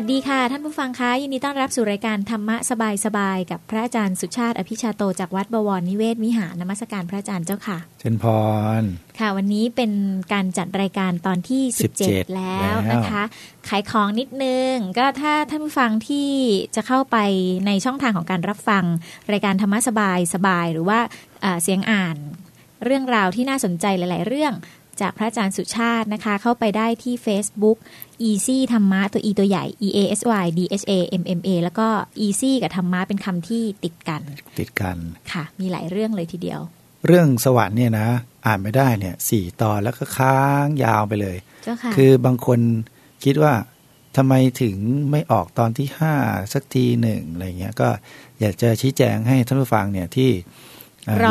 สวัสดีค่ะ ท่านผู้ฟังคะยินดีต้อนรับสู่รายการธรรมะสบายๆกับพระอาจารย์สุชาติ อภิชาโตจากวัดบวรนิเวศวิหารนมัสการพระอาจารย์เจ้าค่ะเชิญพรค่ะ วันนี้เป็นการจัดรายการตอนที่ 17 แล้วนะคะ ขายของนิดนึง ก็ถ้าท่านผู้ฟังที่จะเข้าไปในช่องทางของการรับฟัง รายการธรรมะสบายสบายหรือว่าเสียงอ่านเรื่องราวที่น่าสนใจหลาย ๆ เรื่อง จากพระอาจารย์สุชาตินะคะ เข้าไปได้ที่ Facebook Easy ธรรมะตัว E ตัวใหญ่ E A S Y D H A M M A แล้วก็ Easy กับธรรมะเป็นคำที่ติดกัน ติดกันค่ะ มีหลายเรื่องเลยทีเดียว เรื่องสวรรค์เนี่ยนะ อ่านไม่ได้เนี่ยสี่ตอนแล้วก็ค้างยาวไปเลยเจ้าค่ะคือบางคนคิดว่าทำไมถึงไม่ออกตอนที่ห้าสักทีหนึ่งอะไรเงี้ยก็อยากจะชี้แจงให้ท่านผู้ฟังเนี่ยที่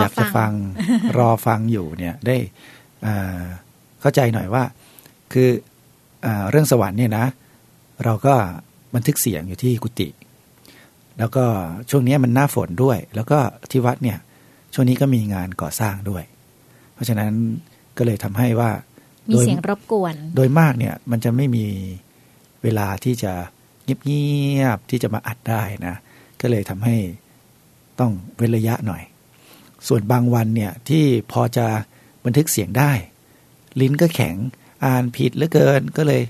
อยากจะฟังรอฟังอยู่เนี่ยได้ เข้าใจหน่อยว่าคืออเรื่องสวรรค์เนี่ยนะ เราก็บันทึกเสียงอยู่ที่กุฏิแล้วก็ช่วงนี้มันหน้าฝนด้วย แล้วก็ที่วัดเนี่ยช่วงนี้ก็มีงานก่อสร้างด้วย เพราะฉะนั้นก็เลยทำให้ว่ามีเสียงรบกวน โดยมากเนี่ยมันจะไม่มีเวลาที่จะเงียบๆที่จะมาอัดได้นะ ก็เลยทำให้ต้องเว้นระยะหน่อย ส่วนบางวันเนี่ยที่พอจะ บันทึกเสียงได้ ลิ้นก็แข็งอ่านผิดเหลือเกินก็เลย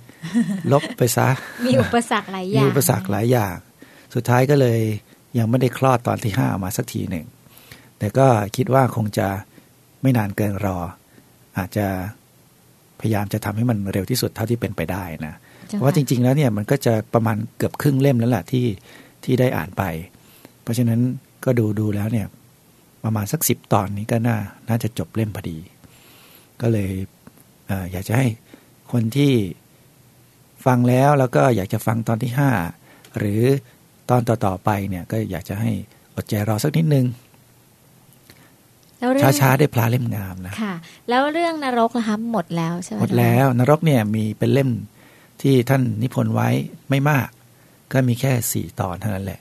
ลบไปซะ มีอุปสรรคหลายอย่างมีอุปสรรคหลายอย่าง สุดท้ายก็เลยยังไม่ได้คลอดตอนที่ห้ามาสักทีหนึ่ง แต่ก็คิดว่าคงจะไม่นานเกินรอ อาจจะพยายามจะทำให้มันเร็วที่สุดเท่าที่เป็นไปได้นะ เพราะว่าจริง ๆ แล้วเนี่ยมันก็จะประมาณเกือบครึ่งเล่มแล้วแหละที่ที่ได้อ่านไป เพราะฉะนั้นก็ดูดูแล้วเนี่ย ประมาณสักสิบตอนนี้ก็น่า น่าจะจบเล่มพอดี ก็เลยออยากจะให้คนที่ฟังแล้วแล้วก็อยากจะฟังตอนที่ห้าหรือตอนต่อๆไปเนี่ยก็อยากจะให้อดใจรอสักนิดนึงช้าๆได้พลาเล่มงามนะค่ะ แล้วเรื่องนรกนะคะหมดแล้วใช่ไหมหมดแล้วนรกเนี่ยมีเป็นเล่มที่ท่านนิพนธ์ไว้ไม่มาก ก็มีแค่สี่ตอนเท่านั้นแหละ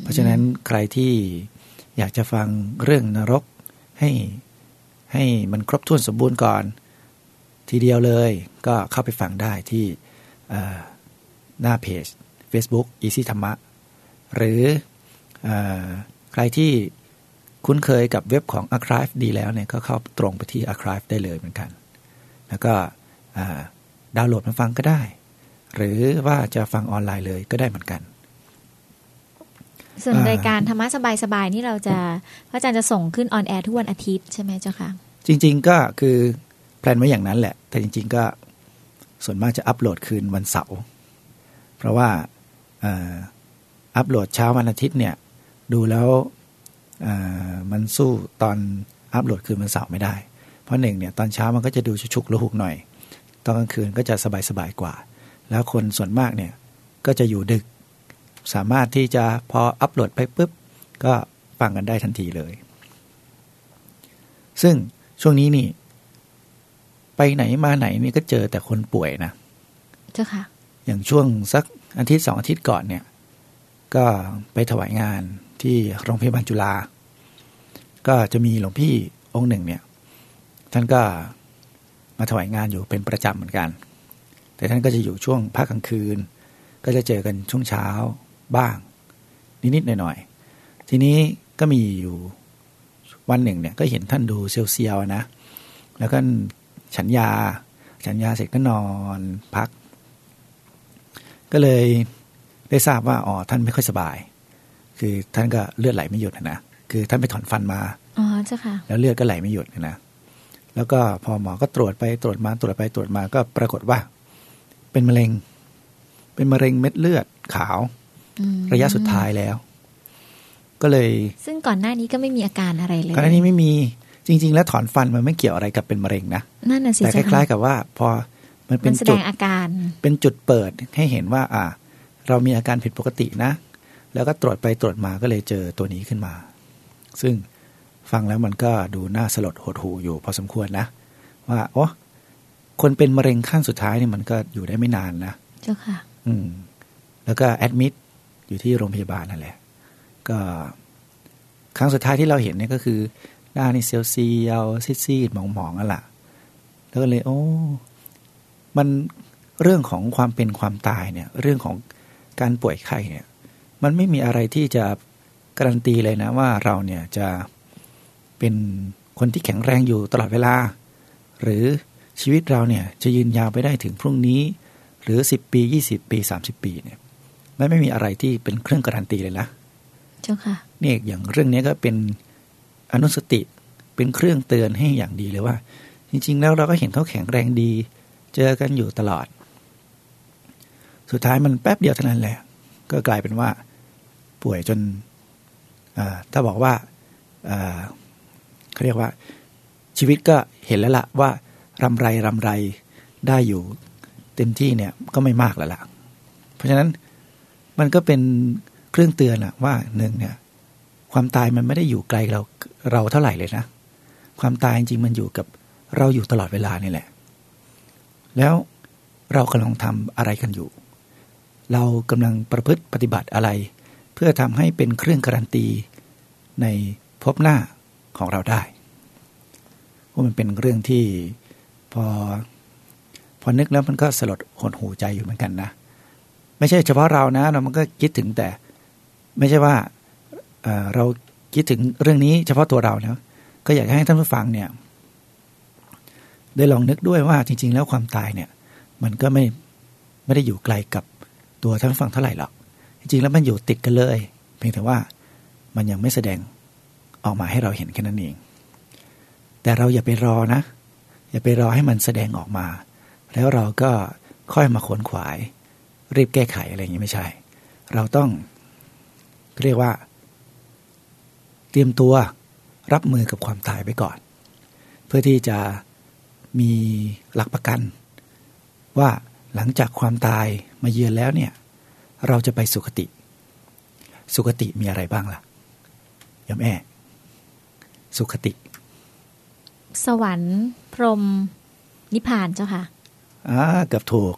เพราะฉะนั้นใครที่อยากจะฟังเรื่องนรกให้ ให้มันครบถ้วนสมบูรณ์ก่อน ทีเดียวเลยก็เข้าไปฟังได้ที่หน้าเพจ Facebook Easy ธรรมะ หรืออใครที่คุ้นเคยกับเว็บของ Archive ดีแล้วเนี่ยก็เข้าตรงไปที่ Archive ได้เลยเหมือนกัน แล้วก็ดาวน์โหลดมาฟังก็ได้ หรือว่าจะฟังออนไลน์เลยก็ได้เหมือนกัน ส่วนรายการธรรมะสบายๆนี่เราจะพระอาจารย์จะส่งขึ้น on air ทุกวันอาทิตย์ใช่ไหมเจ้าคะจริง ๆ ก็คือ plan ไว้อย่างนั้นแหละ แต่จริง ๆ ก็ส่วนมากจะอัปโหลดคืนวันเสาร์เพราะว่าอัปโหลดเช้าวันอาทิตย์เนี่ย ดูแล้วมันสู้ตอนอัปโหลดคืนวันเสาร์ไม่ได้ เพราะหนึ่งเนี่ยตอนเช้ามันก็จะดูชุกๆละหุกหน่อย ตอนกลางคืนก็จะสบายๆกว่า แล้วคนส่วนมากเนี่ยก็จะอยู่ดึก สามารถที่จะพออัปโหลดไปปุ๊บ ก็ฟังกันได้ทันทีเลย ซึ่งช่วงนี้นี่ ไปไหนมาไหนนี่ก็เจอแต่คนป่วยนะ เจ้าค่ะ อย่างช่วงสักอาทิตย์สองอาทิตย์ก่อนเนี่ย ก็ไปถวายงานที่โรงพยาบาลจุฬา ก็จะมีหลวงพี่องค์หนึ่งเนี่ย ท่านก็มาถวายงานอยู่เป็นประจำเหมือนกัน แต่ท่านก็จะอยู่ช่วงภาคกลางคืน ก็จะเจอกันช่วงเช้า บ้าง นิด ๆ หน่อย ๆ ทีนี้ก็มีอยู่วันหนึ่งเนี่ยก็เห็นท่านดูเซียวๆนะ แล้วก็ฉันยา ฉันยาเสร็จก็นอนพัก ก็เลยได้ทราบว่าอ๋อท่านไม่ค่อยสบาย คือท่านก็เลือดไหลไม่หยุดนะคือท่านไปถอนฟันมาอ๋อเจ้าค่ะแล้วเลือดก็ไหลไม่หยุดนะแล้วก็พอหมอก็ตรวจไปตรวจมาตรวจไปตรวจมาก็ปรากฏว่า เป็นมะเร็ง เป็นมะเร็งเม็ดเลือดขาว ระยะสุดท้ายแล้ว ก็เลย ซึ่งก่อนหน้านี้ก็ไม่มีอาการอะไรเลยก่อนหน้านี้ไม่มีจริง ๆ แล้วถอนฟันมันไม่เกี่ยวอะไรกับเป็นมะเร็งนะนั่นน่ะสิแต่คล้าย ๆ กับว่า พอมันเป็นจุดอาการ เป็นจุดเปิดให้เห็นว่า อ่า เรามีอาการผิดปกตินะ แล้วก็ตรวจไปตรวจมาก็เลยเจอตัวนี้ขึ้นมา ซึ่งฟังแล้วมันก็ดูน่าสลดหดหูอยู่พอสมควรนะ ว่าโอ้คนเป็นมะเร็งขั้นสุดท้ายนี่มันก็อยู่ได้ไม่นานนะเจ้าค่ะ อืม แล้วก็แอดมิด อยู่ที่โรงพยาบาลนั่นแหละ ก็ครั้งสุดท้ายที่เราเห็นเนี่ยก็คือหน้านี่เซียวซีเอาซีดๆหมองๆอะล่ะแล้วก็เลย โอ้ มันเรื่องของความเป็นความตายเนี่ย เรื่องของการป่วยไข้เนี่ย มันไม่มีอะไรที่จะการันตีเลยนะว่าเราเนี่ยจะเป็นคนที่แข็งแรงอยู่ตลอดเวลา หรือชีวิตเราเนี่ยจะยืนยาวไปได้ถึงพรุ่งนี้ หรือ 10 ปี 20 ปี 30 ปีเนี่ย ไม่ไม่มีอะไรที่เป็นเครื่องการันตีเลยนะเจ้าค่ะเนี่ยอย่างเรื่องนี้ก็เป็นอนุสติเป็นเครื่องเตือนให้อย่างดีเลยว่า จริง ๆ แล้วเราก็เห็นเขาแข็งแรงดี เจอกันอยู่ตลอด สุดท้ายมันแป๊บเดียวเท่านั้นแหละ ก็กลายเป็นว่า ป่วยจนถ้าบอกว่าเขาเรียกว่า ชีวิตก็เห็นแล้วละว่ารำไรรำไรได้อยู่เต็มที่เนี่ยก็ไม่มากแล้วล่ะ เพราะฉะนั้น มันก็เป็นเครื่องเตือนอะว่าหนึ่งเนี่ย ความตายมันไม่ได้อยู่ไกลเราเราเท่าไหร่เลยนะ ความตายจริงมันอยู่กับเราอยู่ตลอดเวลานี่แหละ แล้วเรากำลังทำอะไรกันอยู่ เรากำลังประพฤติปฏิบัติอะไร เพื่อทำให้เป็นเครื่องการันตีในพบหน้าของเราได้ว่ามันเป็นเรื่องที่พอพอนึกแล้วมันก็สลดหดหูใจอยู่เหมือนกันนะ ไม่ใช่เฉพาะเรานะเรามันก็คิดถึงแต่ ไม่ใช่ว่าเเราคิดถึงเรื่องนี้เฉพาะตัวเรานะก็อยากให้ท่านผู้ฟังเนี่ย ได้ลองนึกด้วยว่าจริง ๆ แล้วความตายเนี่ย มันก็ไม่ไม่ได้อยู่ไกลกับตัวท่านผู้ฟังเท่าไหร่หรอกจริงๆแล้วมันอยู่ติดกันเลย เพียงแต่ว่ามันยังไม่แสดงออกมาให้เราเห็นแค่นั้นเอง แต่เราอย่าไปรอนะ อย่าไปรอให้มันแสดงออกมา แล้วเราก็ค่อยมาขวนขวาย รีบแก้ไขอะไรอย่างนี้ไม่ใช่ เราต้องเรียกว่า เตรียมตัวรับมือกับความตายไปก่อน เพื่อที่จะมีหลักประกัน ว่าหลังจากความตายมาเยือนแล้วเนี่ย เราจะไปสุคติ สุคติมีอะไรบ้างล่ะยมแม่สุคติ สวรรค์ พรหมนิพพานเจ้าค่ะอ่าเกือบถูก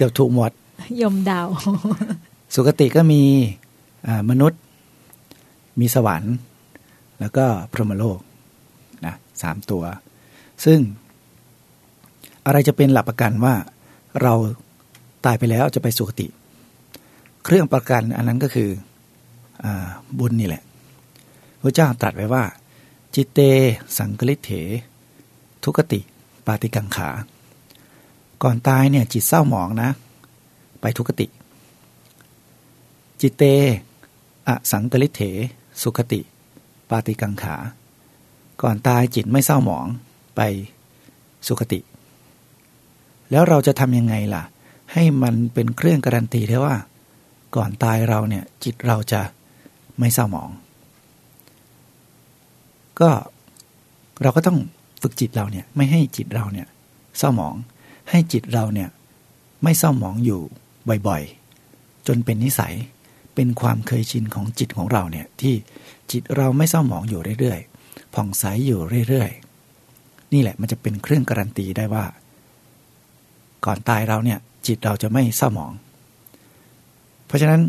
เกือบถูกหมด ยมดาว สุคติก็มีมนุษย์ มีสวรรค์ แล้วก็พรหมโลกนะสามตัว ซึ่ง อะไรจะเป็นหลักประกันว่าเราตายไปแล้วจะไปสุคติ เครื่องประกันอันนั้นก็คืออบุญนี่แหละพระเจ้าตรัสไว้ว่า จิตเต สังกลิเถ ทุกติ ปาติกังขา ก่อนตายเนี่ยจิตเศร้าหมองนะ ไปทุกติ จิตเตอสังกลิเถ สุขติ ปาติกังขา ก่อนตายจิตไม่เศร้าหมองไปสุขติ แล้วเราจะทำยังไงล่ะ ให้มันเป็นเครื่องการันตีได้ว่า ก่อนตายเราเนี่ยจิตเราจะไม่เศร้าหมอง ก็เราก็ต้องฝึกจิตเราเนี่ยไม่ให้จิตเราเนี่ยเศร้าหมอง ให้จิตเราเนี่ยไม่เศร้าหมองอยู่บ่อยๆ จนเป็นนิสัยเป็นความเคยชินของจิตของเราเนี่ยที่จิตเราไม่เศร้าหมองอยู่เรื่อยๆ ผ่องใสอยู่เรื่อยๆ นี่แหละมันจะเป็นเครื่องการันตีได้ว่า ก่อนตายเราเนี่ยจิตเราจะไม่เศร้าหมอง เพราะฉะนั้น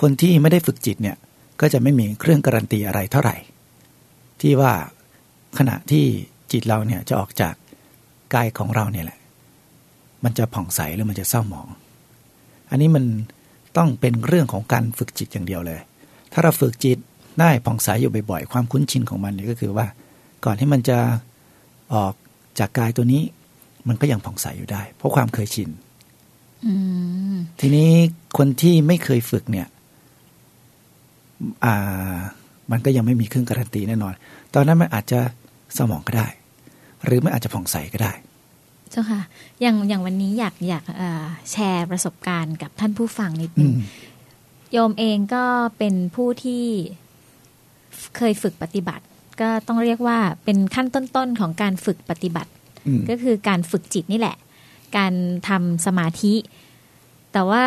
คนที่ไม่ได้ฝึกจิตเนี่ยก็จะไม่มีเครื่องการันตีอะไรเท่าไหร่ ที่ว่าขณะที่จิตเราเนี่ยจะออกจาก กายของเราเนี่ยแหละ มันจะผ่องใสหรือมันจะเศร้าหมอง อันนี้มันต้องเป็นเรื่องของการฝึกจิตอย่างเดียวเลย ถ้าเราฝึกจิตได้ผ่องใสอยู่บ่อยๆ ความคุ้นชินของมันนี่ก็คือว่า ก่อนที่มันจะออกจากกายตัวนี้ มันก็ยังผ่องใสอยู่ได้ เพราะความเคยชินทีนี้คนที่ไม่เคยฝึกเนี่ย อ่า มันก็ยังไม่มีเครื่องการันตีแน่นอน ตอนนั้นมันอาจจะสมองก็ได้ หรือไม่อาจจะผ่องใสก็ได้ เจ้าค่ะ อย่างอย่างวันนี้อยากอยากแชร์ประสบการณ์กับท่านผู้ฟังนิดนึงโยมเองก็เป็นผู้ที่เคยฝึกปฏิบัติ ก็ต้องเรียกว่าเป็นขั้นต้นๆของการฝึกปฏิบัติ ก็คือการฝึกจิตนี่แหละ การทำสมาธิ แต่ว่า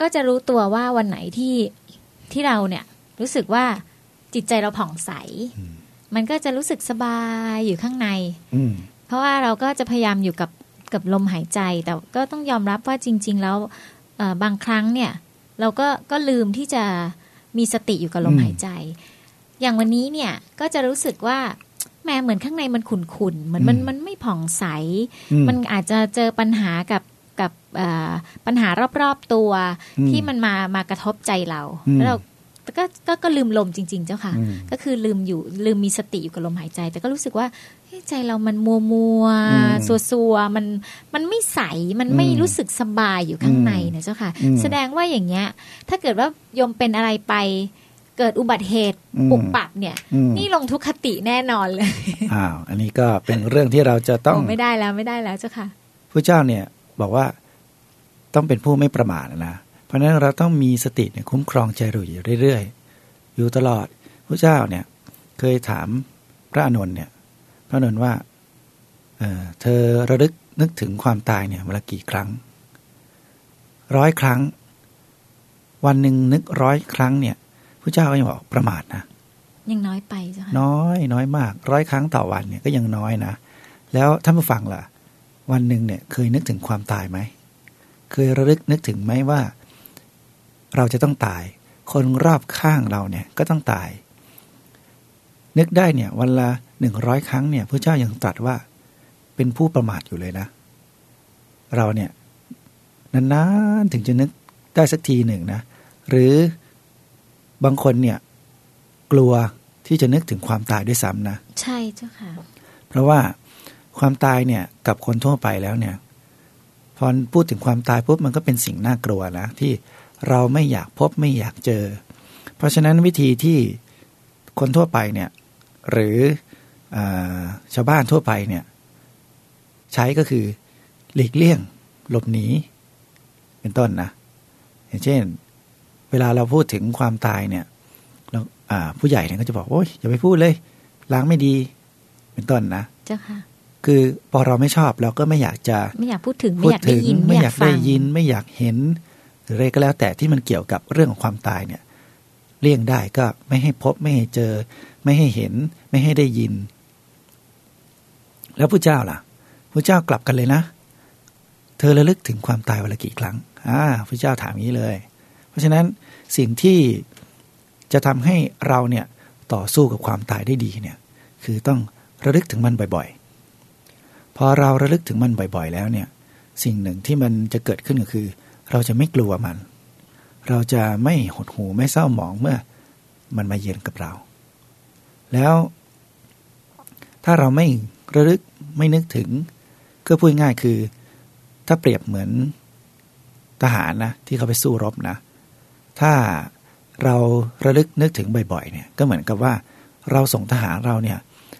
ก็จะรู้ตัวว่าวันไหนที่ที่เราเนี่ยรู้สึกว่าจิตใจเราผ่องใส มันก็จะรู้สึกสบายอยู่ข้างใน เพราะว่าเราก็จะพยายามอยู่กับกับลมหายใจ แต่ก็ต้องยอมรับว่าจริง ๆ แล้วบางครั้งเนี่ย เราก็ก็ลืมที่จะมีสติอยู่กับลมหายใจ อย่างวันนี้เนี่ยก็จะรู้สึกว่าแม้เหมือนข้างในมันขุ่นๆเหมือนมันมันไม่ผ่องใส มันอาจจะเจอปัญหากับกับปัญหารอบๆตัวที่มันมามากระทบใจเราแล้วเรา ก็ก็ก็ลืมลมจริง ๆ เจ้าค่ะ ก็คือลืมอยู่ลืมมีสติอยู่กับลมหายใจ แต่ก็รู้สึกว่าใจเรามันมัวมัวซัวซัวมันมันไม่ใสมันไม่รู้สึกสบายอยู่ข้างในนะเจ้าค่ะ แสดงว่าอย่างเงี้ย ถ้าเกิดว่ายมเป็นอะไรไปเกิดอุบัติเหตุปุบปับเนี่ย นี่ลงทุกขติแน่นอนเลยอ้าวอันนี้ก็เป็นเรื่องที่เราจะต้องไม่ได้แล้วไม่ได้แล้วเจ้าค่ะพระเจ้าเนี่ยบอกว่าต้องเป็นผู้ไม่ประมาทนะ เพราะฉะนั้นเราต้องมีสติเนี่ยคุ้มครองใจเราอยู่เรื่อยๆ อยู่ตลอดพระเจ้าเนี่ยเคยถามพระอนุนเนี่ยพระอนุนว่าเเธอระลึกนึกถึงความตายเนี่ยวันละกี่ครั้ง ร้อยครั้ง วันหนึ่งนึกร้อยครั้งเนี่ยพระเจ้าก็ยังบอกประมาทนะยังน้อยไปจ้ะน้อยน้อยมาก ร้อยครั้งต่อวันเนี่ยก็ยังน้อยนะแล้วท่านผู้ฟังล่ะ วันหนึ่งเนี่ยเคยนึกถึงความตายไหมเคยระลึกนึกถึงไหมว่า เราจะต้องตาย คนรอบข้างเราเนี่ยก็ต้องตาย นึกได้เนี่ยวันละหนึ่งร้อยครั้งเนี่ยพระเจ้ายัางตรัสว่า เป็นผู้ประมาทอยู่เลยนะ เราเนี่ยนานๆถึงจะนึกได้สักทีหนึ่งนะ หรือบางคนเนี่ยกลัวที่จะนึกถึงความตายด้วยซ้ำนะ ใช่เจ้าค่ะ เพราะว่าความตายเนี่ยกับคนทั่วไปแล้วเนี่ยพอพูดถึงความตายปุ๊บมันก็เป็นสิ่งน่ากลัวนะที่ เราไม่อยากพบไม่อยากเจอ เพราะฉะนั้นวิธีที่คนทั่วไปเนี่ยหรืออชาวบ้านทั่วไปเนี่ยใช้ก็คือหลีกเลี่ยง หลบหนีเป็นต้นนะอย่างเช่น เวลาเราพูดถึงความตายเนี่ยเราผู้ใหญ่เนี่ยก็จะบอกโอ้ยอย่าไปพูดเลยล้างไม่ดี เป็นต้นนะเจ้าค่ะคือพอเราไม่ชอบเราก็ไม่อยากจะไม่อยากพูดถึงไม่อยากได้ยิน ไม่อยากได้ยิน ไม่อยากเห็น รืออะไรก็แล้วแต่ที่มันเกี่ยวกับเรื่องของความตายเนี่ยเลี่ยงได้ก็ไม่ให้พบไม่ให้เจอ ไม่ให้เห็น ไม่ให้ได้ยิน แล้วพระเจ้าล่ะพระเจ้ากลับกันเลยนะ เธอระลึกถึงความตายวันละกี่ครั้งอ่าพระเจ้าถามงี้เลย เพราะฉะนั้นสิ่งที่จะทำให้เราเนี่ยต่อสู้กับความตายได้ดีเนี่ยคือต้องระลึกถึงมันบ่อยๆ พอเราระลึกถึงมันบ่อยๆ แล้วเนี่ยสิ่งหนึ่งที่มันจะเกิดขึ้นก็คือ เราจะไม่กลัวมัน เราจะไม่หดหูไม่เศร้าหมองเมื่อมันมาเยือนกับเรา แล้วถ้าเราไม่ระลึกไม่นึกถึงก็พูดง่ายคือ ถ้าเปรียบเหมือนทหารนะที่เขาไปสู้รบนะ ถ้าเราระลึกนึกถึงบ่อยๆเนี่ยก็เหมือนกับว่าเราส่งทหารเราเนี่ย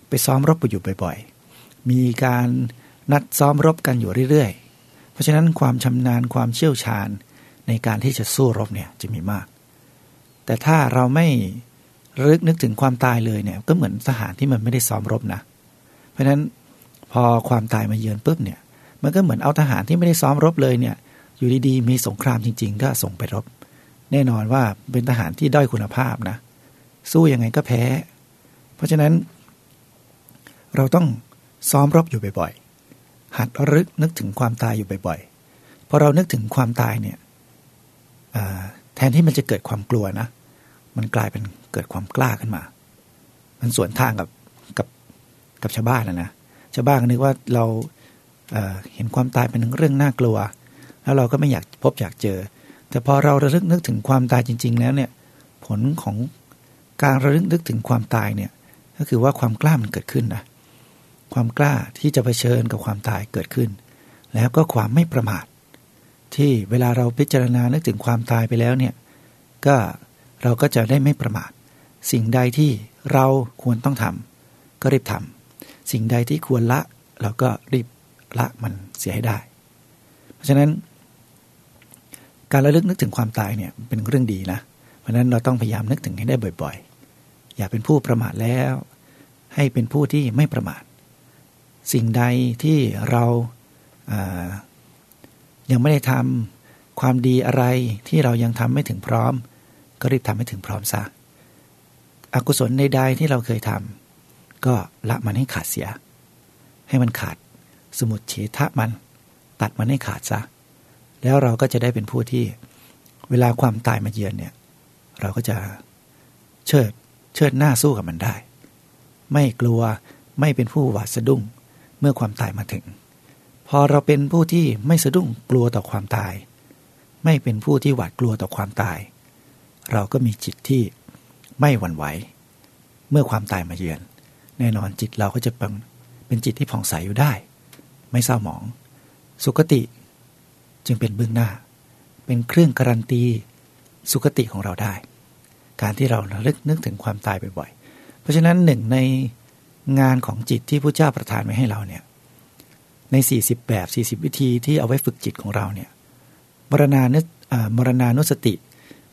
ไปซ้อมรบไปอยู่บ่อย ๆ มีการนัดซ้อมรบกันอยู่เรื่อย ราะฉะนั้นความชำนาญความเชี่ยวชาญในการที่จะสู้รบเนี่ยจะมีมาก แต่ถ้าเราไม่รึกนึกถึงความตายเลยเนี่ยก็เหมือนทหารที่มันไม่ได้ซ้อมรบนะ เพราะฉะนั้นพอความตายมาเยือนปุ๊บเนี่ย มันก็เหมือนเอาทหารที่ไม่ได้ซ้อมรบเลยเนี่ย อยู่ดีๆมีสงครามจริง ๆ ก็ส่งไปรบ แน่นอนว่าเป็นทหารที่ด้อยคุณภาพนะ สู้ยังไงก็แพ้ เพราะฉะนั้น เราต้องซ้อมรบอยู่บ่อย หัดรึกนึกถึงความตายอยู่บ่อยๆพอเรานึกถึงความตายเนี่ยแทนที่มันจะเกิดความกลัวนะ มันกลายเป็นเกิดความกล้าขึ้นมา มันสวนทางกับกับกับชาวบ้านนะนะชาวบ้านก็นึกว่าเราเเห็นความตายเป็นเรื่องน่ากลัว แล้วเราก็ไม่อยากพบอยากเจอ แต่พอเราระลึกนึกถึงความตายจริง ๆ แล้วเนี่ยผลของการระลึกนึกถึงความตายเนี่ยก็คือว่าความกล้ามันเกิดขึ้นนะ ความกล้าที่จะเผชิญกับความตายเกิดขึ้น แล้วก็ความไม่ประมาท ที่เวลาเราพิจารณานึกถึงความตายไปแล้วเนี่ยก็เราก็จะได้ไม่ประมาท สิ่งใดที่เราควรต้องทำก็รีบทำสิ่งใดที่ควรละเราก็รีบละมันเสียให้ได้ เพราะฉะนั้น การระลึกนึกถึงความตายเนี่ยเป็นเรื่องดีนะ เพราะนั้นเราต้องพยายามนึกถึงให้ได้บ่อยๆ อย่าเป็นผู้ประมาทแล้ว ให้เป็นผู้ที่ไม่ประมาท สิ่งใดที่เรายังไม่ได้ทำความดีอะไรที่เรายังทำไม่ถึงพร้อม ก็รีบทำให้ถึงพร้อมซะอกุศลใดๆที่เราเคยทำก็ละมันให้ขาดเสีย ให้มันขาดสมุดเฉทะมันตัดมันให้ขาดซะ แล้วเราก็จะได้เป็นผู้ที่เวลาความตายมาเยือนเนี่ย เราก็จะเชิดเชิดหน้าสู้กับมันได้ ไม่กลัวไม่เป็นผู้หวาดสะดุ้ง เมื่อความตายมาถึง พอเราเป็นผู้ที่ไม่สะดุ้งกลัวต่อความตาย ไม่เป็นผู้ที่หวาดกลัวต่อความตาย เราก็มีจิตที่ไม่หวั่นไหว เมื่อความตายมาเยือน แน่นอนจิตเราก็จะเป็นเป็นจิตที่ผ่องใสอยู่ได้ ไม่เศร้าหมอง สุขติจึงเป็นเบื้องหน้า เป็นเครื่องการันตีสุขติของเราได้ การที่เราระลึกนึกถึงความตายบ่อยๆ เพราะฉะนั้นหนึ่งใน งานของจิตที่พระเจ้าประทานไว้ให้เราเนี่ยใน 40 แบบ 40 วิธีที่เอาไว้ฝึกจิตของเราเนี่ยมรณานุมรณานุสติ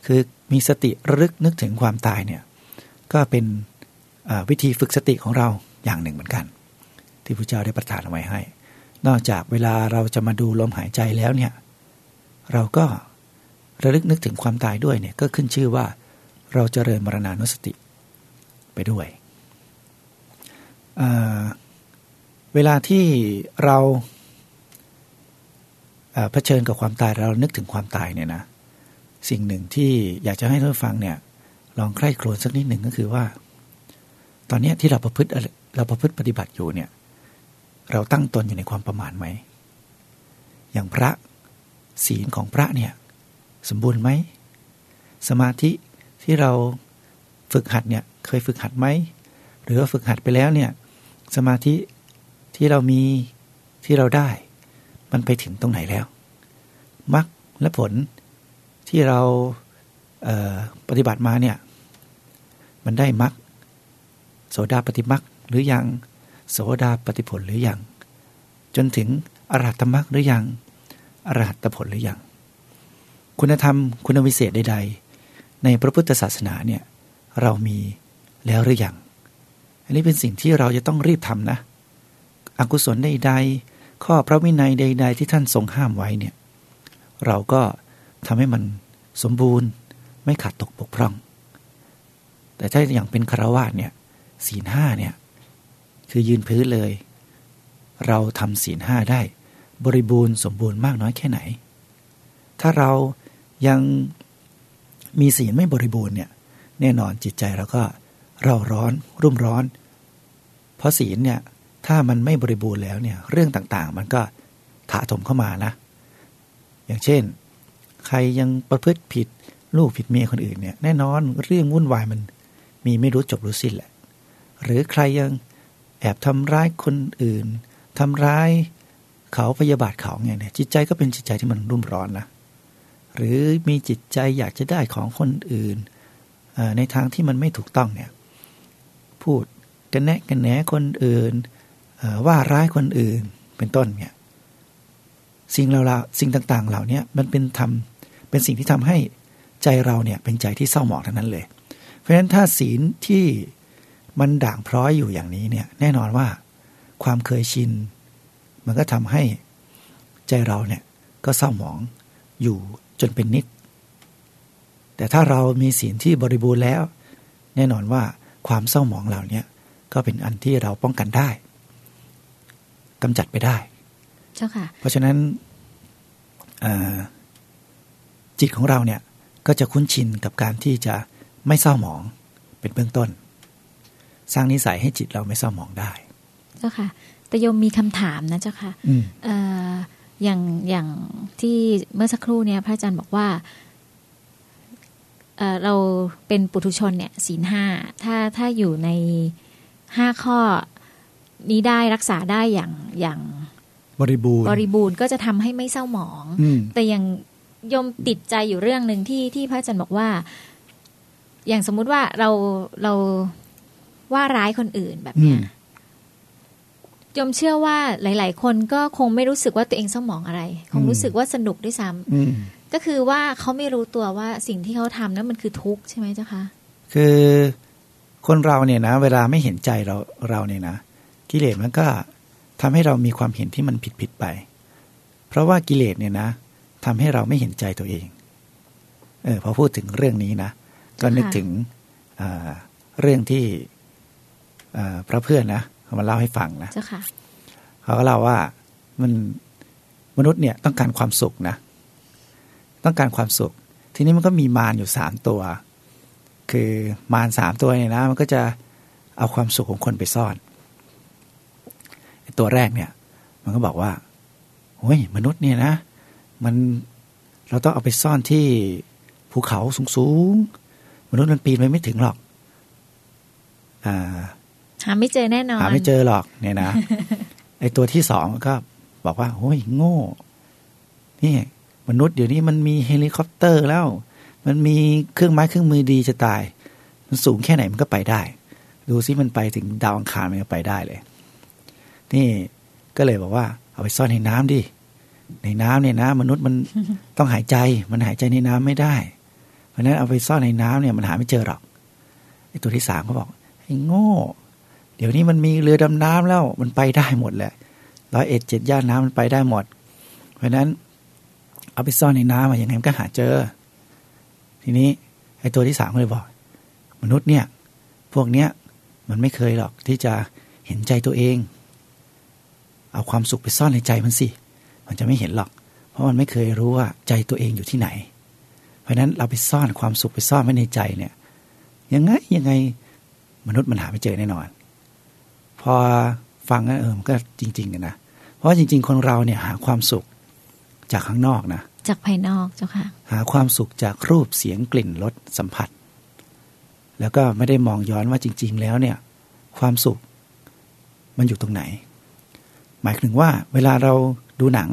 คือมีสติระลึกนึกถึงความตายเนี่ยก็เป็นวิธีฝึกสติของเราอย่างหนึ่งเหมือนกัน ที่พระเจ้าได้ประทานเอาไว้ให้ นอกจากเวลาเราจะมาดูลมหายใจแล้วเนี่ยเราก็ระลึกนึกถึงความตายด้วยเนี่ยก็ขึ้นชื่อว่าเราจเจริญมรณานุสติไปด้วย เวลาที่เราเผชิญกับความตายเรานึกถึงความตายเนี่ยนะสิ่งหนึ่งที่อยากจะให้ท่านฟังเนี่ย ลองใคร่ครวญสักนิดหนึ่งก็คือว่า ตอนนี้ที่เราประพฤติเราประพฤติปฏิบัติอยู่เนี่ย เราตั้งตนอยู่ในความประมาทไหม อย่างพระศีลของพระเนี่ย สมบูรณ์ไหม สมาธิที่เราฝึกหัดเนี่ย เคยฝึกหัดไหม หรือว่าฝึกหัดไปแล้วเนี่ย สมาธิที่เรามีที่เราได้ มันไปถึงตรงไหนแล้วมรรคและผลที่เราปฏิบัติมาเนี่ย มันได้มรรคโสดาปฏิมรรคหรือยัง โสดาปฏิผลหรือยัง จนถึงอรหัตมรรคหรือยังอรหัตผลหรือยัง คุณธรรมคุณวิเศษใด ๆ ในพระพุทธศาสนาเนี่ย เรามีแล้วหรือยัง อันนี้เป็นสิ่งที่เราจะต้องรีบทำนะอกุศลใดๆข้อพระวินัยใด ๆ ที่ท่านทรงห้ามไว้เนี่ย เราก็ทำให้มันสมบูรณ์ ไม่ขาดตกบกพร่อง แต่ถ้าอย่างเป็นคารวะเนี่ยศีลห้าเนี่ย คือยืนพื้นเลย เราทำศีลห้าได้ บริบูรณ์สมบูรณ์มากน้อยแค่ไหน ถ้าเรายังมีศีลไม่บริบูรณ์เนี่ย แน่นอนจิตใจเราก็ เราร้อนรุ่มร้อน เพราะศีลเนี่ยถ้ามันไม่บริบูรณ์แล้วเนี่ยเรื่องต่างๆ มันก็ถาถมเข้ามานะ อย่างเช่น ใครยังประพฤติผิดลูกผิดเมียคนอื่นเนี่ยแน่นอนเรื่องวุ่นวายมันมีไม่รู้จบรู้สิ้นแหละ หรือใครยังแอบทำร้ายคนอื่นทำร้ายเขาพยาบาทเขาเนี่ยจิตใจก็เป็นจิตใจที่มันรุ่มร้อนนะหรือมีจิตใจอยากจะได้ของคนอื่นในทางที่มันไม่ถูกต้องเนี่ย พูดกันแนะกันแหนคนอื่นว่าร้ายคนอื่นเป็นต้นเนี่ยสิ่งเราสิ่งต่างๆ เหล่านี้มันเป็นทำเป็นสิ่งที่ทำให้ใจเราเนี่ยเป็นใจที่เศร้าหมองทั้งนั้นเลย เพราะฉะนั้นถ้าศีลที่มันด่างพร้อยอยู่อย่างนี้เนี่ยแน่นอนว่าความเคยชิน มันก็ทำให้ใจเราเนี่ยก็เศร้าหมองอยู่จนเป็นนิด แต่ถ้าเรามีศีลที่บริบูรณ์แล้ว แน่นอนว่า ความเศร้าหมองเหล่านี้ก็เป็นอันที่เราป้องกันได้กำจัดไปได้ เจ้าค่ะ เพราะฉะนั้นจิตของเราเนี่ยก็จะคุ้นชินกับการที่จะไม่เศร้าหมองเป็นเบื้องต้น สร้างนิสัยให้จิตเราไม่เศร้าหมองได้ เจ้าค่ะ แต่โยมมีคำถามนะเจ้าค่ะอย่างอย่างที่เมื่อสักครู่เนี่ยพระอาจารย์บอกว่า เราเป็นปุถุชนเนี่ยศีลห้าถ้าถ้าอยู่ในห้าข้อนี้ได้รักษาได้อย่างอย่างบริบูรณ์บริบูรณ์ก็จะทำให้ไม่เศร้าหมองแต่ยังยมติดใจอยู่เรื่องหนึ่งที่ที่พระอาจารย์บอกว่า อย่างสมมุติว่าเราเราว่าร้ายคนอื่นแบบเนี้ยยมเชื่อว่าหลาย ๆ คนก็คงไม่รู้สึกว่าตัวเองเศร้าหมองอะไร คงรู้สึกว่าสนุกด้วยซ้ำ ก็คือว่าเขาไม่รู้ตัวว่าสิ่งที่เขาทำนั้นมันคือทุกข์ใช่ไหมเจ้าคะคือคนเราเนี่ยนะ เวลาไม่เห็นใจเราเราเนี่ยนะ กิเลสมันก็ทำให้เรามีความเห็นที่มันผิดผิดไป เพราะว่ากิเลสเนี่ยนะทำให้เราไม่เห็นใจตัวเอง เออพอพูดถึงเรื่องนี้นะ ก็นึกถึงเรื่องที่พระเพื่อนนะเขามาเล่าให้ฟังนะเขาก็เล่าว่ามันมนุษย์เนี่ยต้องการความสุขนะ ต้องการความสุข ทีนี้มันก็มีมารอยู่สามตัว คือมารสามตัวเนี่ยนะมันก็จะเอาความสุขของคนไปซ่อน ตัวแรกเนี่ย มันก็บอกว่าโอ้ยมนุษย์เนี่ยนะ มันเราต้องเอาไปซ่อนที่ภูเขาสูงๆ มนุษย์มันปีนไปไม่ถึงหรอกอ่าหาไม่เจอแน่นอนหาไม่เจอหรอกเนี่ยนะไอตัวที่สองก็บอกว่าโอ้ยโง่ นี่ มนุษย์เดี๋ยวนี้มันมีเฮลิคอปเตอร์แล้ว มันมีเครื่องไม้เครื่องมือดีจะตาย มันสูงแค่ไหนมันก็ไปได้ ดูซิมันไปถึงดาวอังคารมันก็ไปได้เลย นี่ก็เลยบอกว่า เอาไปซ่อนในน้ำดิ ในน้ำเนี่ยนะมนุษย์มันต้องหายใจ มันหายใจในน้ำไม่ได้ เพราะฉะนั้นเอาไปซ่อนในน้ำเนี่ยมันหาไม่เจอหรอกไอตัวที่สามก็บอกไอ้โง่ เดี๋ยวนี้มันมีเรือดำน้ำแล้วมันไปได้หมดแหละร้อยเอ็ดเจ็ดย่านน้ำมันไปได้หมด เพราะนั้น เอาไปซ่อนในน้ำอะยังไงมันก็หาเจอ ทีนี้ไอ้ตัวที่สามก็เลยบอก มนุษย์เนี่ย พวกเนี้ยมันไม่เคยหรอกที่จะเห็นใจตัวเอง เอาความสุขไปซ่อนในใจมันสิ มันจะไม่เห็นหรอก เพราะมันไม่เคยรู้ว่าใจตัวเองอยู่ที่ไหน เพราะนั้นเราไปซ่อนความสุขไปซ่อนไว้ในใจเนี่ย ยังไงยังไงมนุษย์มันหาไม่เจอแน่นอน พอฟังแล้วเออมันก็จริง ๆ กันนะ เพราะว่าจริง ๆ คนเราเนี่ยหาความสุข จากข้างนอกนะ จากภายนอกเจ้าค่ะ หาความสุขจากรูปเสียงกลิ่นรสสัมผัส แล้วก็ไม่ได้มองย้อนว่าจริง ๆ แล้วเนี่ย ความสุขมันอยู่ตรงไหน หมายถึงว่าเวลาเราดูหนัง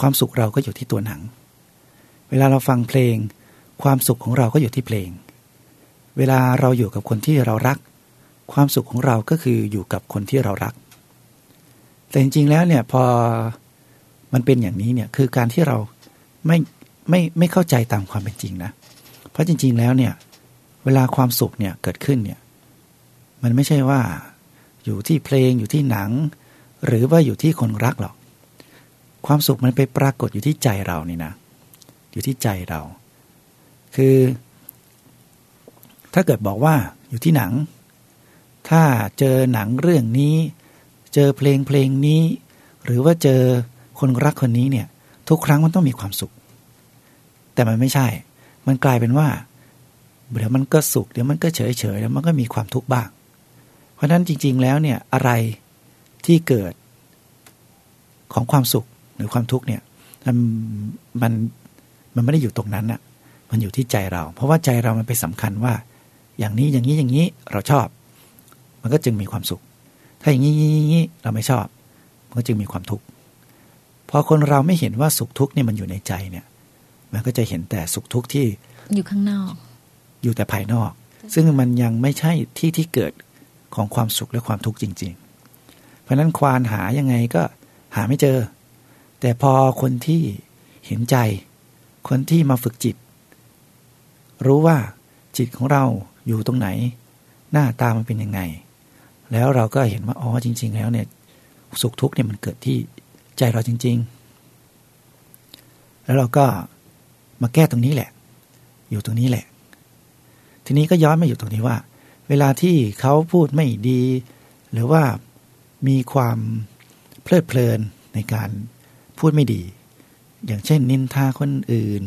ความสุขเราก็อยู่ที่ตัวหนัง เวลาเราฟังเพลง ความสุขของเราก็อยู่ที่เพลง เวลาเราอยู่กับคนที่เรารัก ความสุขของเราก็คืออยู่กับคนที่เรารัก แต่จริงๆแล้วเนี่ยพอ มันเป็นอย่างนี้เนี่ยคือการที่เราไม่ไม่ไม่เข้าใจตามความเป็นจริงนะ เพราะจริง ๆ แล้วเนี่ย เวลาความสุขเนี่ยเกิดขึ้นเนี่ย มันไม่ใช่ว่าอยู่ที่เพลงอยู่ที่หนัง หรือว่าอยู่ที่คนรักหรอก ความสุขมันไปปรากฏอยู่ที่ใจเรานี่นะ อยู่ที่ใจเรา คือ ถ้าเกิดบอกว่าอยู่ที่หนัง ถ้าเจอหนังเรื่องนี้ เจอเพลงเพลงนี้ หรือว่าเจอ คนรักคนนี้เนี่ย ทุกครั้งมันต้องมีความสุข แต่มันไม่ใช่ มันกลายเป็นว่าเดี๋ยวมันก็สุขเดี๋ยวมันก็เฉยเฉยแล้วมันก็มีความทุกข์บ้าง เพราะฉะนั้นจริง ๆ แล้วเนี่ยอะไรที่เกิดของความสุขหรือความทุกข์เนี่ยมันมันมันไม่ได้อยู่ตรงนั้นน่ะมันอยู่ที่ใจเรา เพราะว่าใจเรามันไปสำคัญว่า อย่างนี้อย่างนี้อย่างนี้เราชอบ มันก็จึงมีความสุข ถ้าอย่างนี้อย่างนี้เราไม่ชอบ มันก็จึงมีความทุกข์ พอคนเราไม่เห็นว่าสุขทุกข์เนี่ยมันอยู่ในใจเนี่ย มันก็จะเห็นแต่สุขทุกข์ที่อยู่ข้างนอก อยู่แต่ภายนอก ซึ่งมันยังไม่ใช่ที่ที่เกิดของความสุขและความทุกข์จริง ๆ เพราะนั้นควานหายังไงก็หาไม่เจอ แต่พอคนที่เห็นใจ คนที่มาฝึกจิต รู้ว่าจิตของเราอยู่ตรงไหน หน้าตามันเป็นยังไง แล้วเราก็เห็นว่าอ๋อจริง ๆ แล้วเนี่ย สุขทุกข์เนี่ยมันเกิดที่ ใจเราจริง ๆ แล้วเราก็มาแก้ตรงนี้แหละ อยู่ตรงนี้แหละ ทีนี้ก็ย้อนมาอยู่ตรงนี้ว่า เวลาที่เขาพูดไม่ดี หรือว่ามีความเพลิดเพลินในการพูดไม่ดี อย่างเช่น นินทาคนอื่น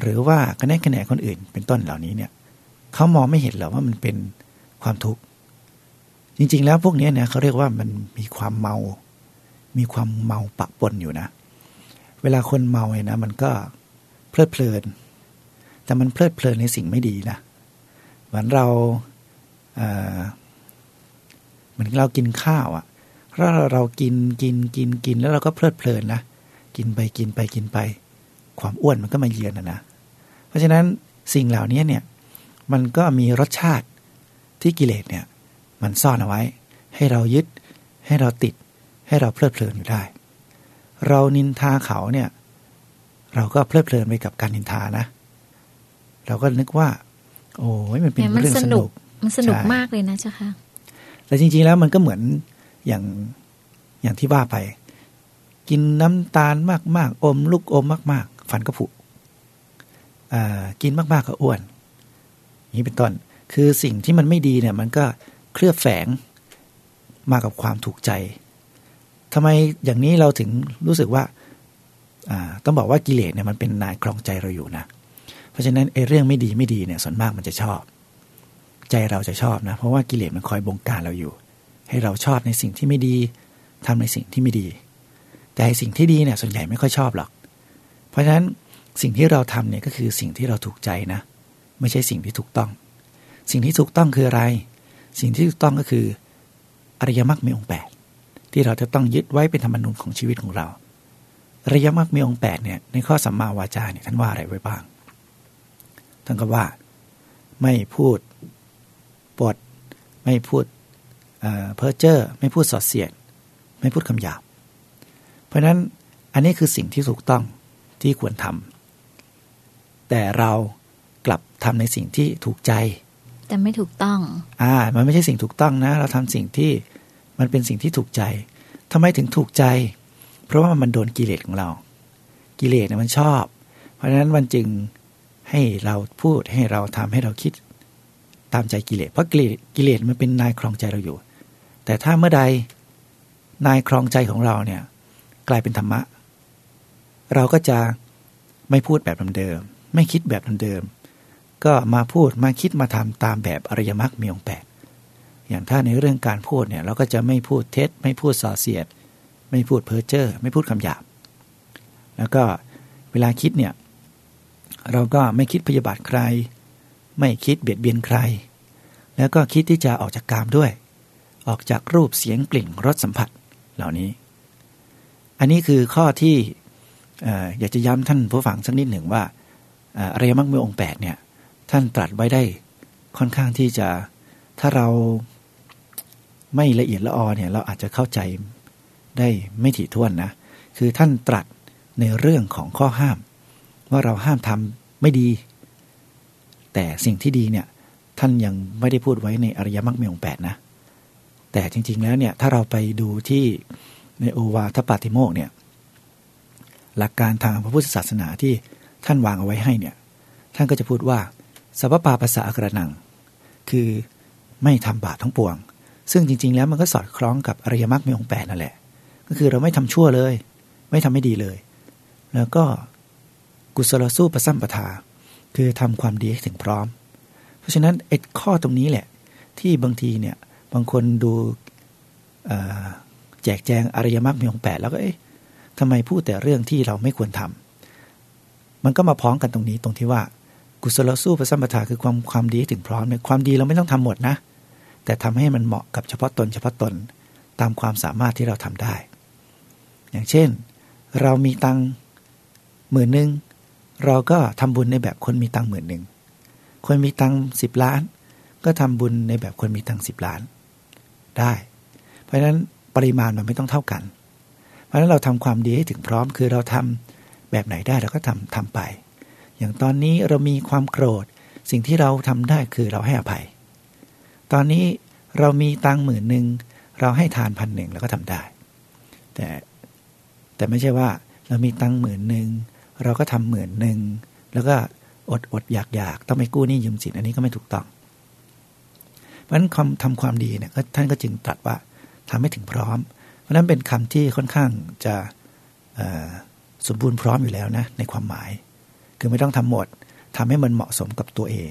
หรือว่ากระแนกกระแหนคนอื่น เป็นต้นเหล่านี้เนี่ยเขามองไม่เห็นหรอกว่ามันเป็นความทุกข์จริง ๆ แล้วพวกนี้เนี่ยเขาเรียกว่ามันมีความเมา มีความเมาปะปนอยู่นะ เวลาคนเมาเนี่ยนะ มันก็เพลิดเพลิน แต่มันเพลิดเพลินในสิ่งไม่ดีนะเหมือนเราเเหมือนเรากินข้าวอะ่ะถ้าเรากินกินกินกินแล้วเราก็เพลิดเพลินนะกินไปกินไปกินไป ความอ้วนมันก็มาเยือนนะนะเพราะฉะนั้นสิ่งเหล่านี้เนี่ยมันก็มีรสชาติที่กิเลสเนี่ย มันซ่อนเอาไว้ ให้เรายึดให้เราติด ให้เราเพลิดเพลินอยู่ได้ เรานินทาเขาเนี่ย เราก็เพลิดเพลินไปกับการนินทานะ เราก็นึกว่า โอ้ยมันเป็นเนี่ยมันเรื่องสสนุนุกกมันสนุกใช่มากเลยนะเจ้าค่ะแต่จริง ๆ แล้วมันก็เหมือนอย่างอย่างที่ว่าไป กินน้ำตาลมากๆ อมลูกอมมาก ๆ ฟันก็ผุอ่ากินมากๆก็อ้วนอย่างนี้เป็นต้น คือสิ่งที่มันไม่ดีเนี่ย มันก็เคลือบแฝงมากับความถูกใจ ทำไมอย่างนี้เราถึงรู้สึกว่าต้องบอกว่ากิเลสเนี่ยมันเป็นนายครองใจเราอยู่นะ เพราะฉะนั้นไอ้เรื่องไม่ดีไม่ดีเนี่ยส่วนมากมันจะชอบ ใจเราจะชอบนะ เพราะว่ากิเลสมันคอยบงการเราอยู่ ให้เราชอบในสิ่งที่ไม่ดีทำในสิ่งที่ไม่ดี แต่สิ่งที่ดีเนี่ยส่วนใหญ่ไม่ค่อยชอบหรอก เพราะฉะนั้นสิ่งที่เราทำเนี่ยก็คือสิ่งที่เราถูกใจนะ ไม่ใช่สิ่งที่ถูกต้อง สิ่งที่ถูกต้องคืออะไร สิ่งที่ถูกต้องก็คืออริยมรรคมีองค์แปด ที่เราจะต้องยึดไว้เป็นธรรมนูญของชีวิตของเราอริยมรรคมีองค์แปดเนี่ยในข้อสัมมาวาจาเนี่ยท่านว่าอะไรไว้บ้าง ท่านก็ว่าไม่พูดปด ไม่พูดเพ้อเจ้อไม่พูดสอดเสียด ไม่พูดคำหยาบ เพราะฉะนั้นอันนี้คือสิ่งที่ถูกต้องที่ควรทำแต่เรากลับทำในสิ่งที่ถูกใจ แต่ไม่ถูกต้อง อ่า มันไม่ใช่สิ่งถูกต้องนะ เราทำสิ่งที่ มันเป็นสิ่งที่ถูกใจทำไมถึงถูกใจ เพราะว่ามันโดนกิเลสของเรา กิเลสเนี่ยมันชอบ เพราะฉะนั้นมันจึงให้เราพูดให้เราทำให้เราคิดตามใจกิเลส เพราะกิเลสกิเลสมันเป็นนายครองใจเราอยู่ แต่ถ้าเมื่อใดนายครองใจของเราเนี่ยกลายเป็นธรรมะ เราก็จะไม่พูดแบบเดิม ไม่คิดแบบเดิม ก็มาพูดมาคิดมาทำตามแบบอริยมรรคมีองแปด อย่างถ้าในเรื่องการพูดเนี่ยเราก็จะไม่พูดเท็จ ไม่พูดส่อเสียด ไม่พูดเพ้อเจ้อไม่พูดคำหยาบ แล้วก็เวลาคิดเนี่ยเราก็ไม่คิดพยาบาทใคร ไม่คิดเบียดเบียนใคร แล้วก็คิดที่จะออกจากกามด้วย ออกจากรูปเสียงกลิ่นรสสัมผัสเหล่านี้ อันนี้คือข้อที่อยากจะย้ำท่านผู้ฟังสักนิดหนึ่งว่าอริยมรรคมีองค์แปดเนี่ยท่านตรัสไว้ได้ค่อนข้างที่จะถ้าเรา ไม่ละเอียดละออเนี่ยเราอาจจะเข้าใจได้ไม่ถี่ถ้วนนะ คือท่านตรัสในเรื่องของข้อห้าม ว่าเราห้ามทำไม่ดี แต่สิ่งที่ดีเนี่ยท่านยังไม่ได้พูดไว้ในอริยมรรคมีองแปดนะ แต่จริง ๆ แล้วเนี่ยถ้าเราไปดูที่ในโอวาทปาติโมกเนี่ยหลักการทางพระพุทธศาสนาที่ท่านวางเอาไว้ให้เนี่ยท่านก็จะพูดว่าสัพปาภาษากระนัง คือไม่ทำบาปทั้งปวง ซึ่งจริง ๆ แล้วมันก็สอดคล้องกับอริยมรรคมีองค์แปดนั่นแหละ ก็คือเราไม่ทำชั่วเลย ไม่ทำไม่ดีเลย แล้วก็กุศลสู้ประซ้ำประทา คือทำความดีให้ถึงพร้อม เพราะฉะนั้นไอ้ข้อตรงนี้แหละ ที่บางทีเนี่ยบางคนดูแจกแจงอริยมรรคมีองค์แปดแล้วก็เอ๊ะทำไมพูดแต่เรื่องที่เราไม่ควรทำมันก็มาพ้องกันตรงนี้ตรงที่ว่า กุศลสู้ประสัมปทาคือความความดีถึงพร้อมเนี่ยความดีเราไม่ต้องทำหมดนะ แต่ทำให้มันเหมาะกับเฉพาะตน เฉพาะตนตามความสามารถที่เราทำได้ อย่างเช่น เรามีตังหมื่นหนึ่งเราก็ทำบุญในแบบคนมีตังหมื่นหนึ่งคนมีตังสิบล้าน ก็ทำบุญในแบบคนมีตังสิบล้าน ได้ เพราะฉะนั้นปริมาณมันไม่ต้องเท่ากัน เพราะฉะนั้นเราทำความดีให้ถึงพร้อมคือเราทำแบบไหนได้เราก็ทำทำไป อย่างตอนนี้เรามีความโกรธสิ่งที่เราทำได้คือเราให้อภัย ตอนนี้เรามีตังหมื่นหนึ่งเราให้ทานพันหนึ่งเราก็ทำได้ แต่แต่ไม่ใช่ว่าเรามีตังหมื่นหนึ่งเราก็ทำหมื่นหนึ่งแล้วก็อดอดอยากอยากต้องไปกู้นี่ยืมสินอันนี้ก็ไม่ถูกต้อง เพราะฉะนั้นคำทำความดีเนี่ยท่านก็จึงตรัสว่าทำให้ถึงพร้อม เพราะนั้นเป็นคำที่ค่อนข้างจะสมบูรณ์พร้อมอยู่แล้วนะในความหมาย คือไม่ต้องทำหมดทำให้มันเหมาะสมกับตัวเอง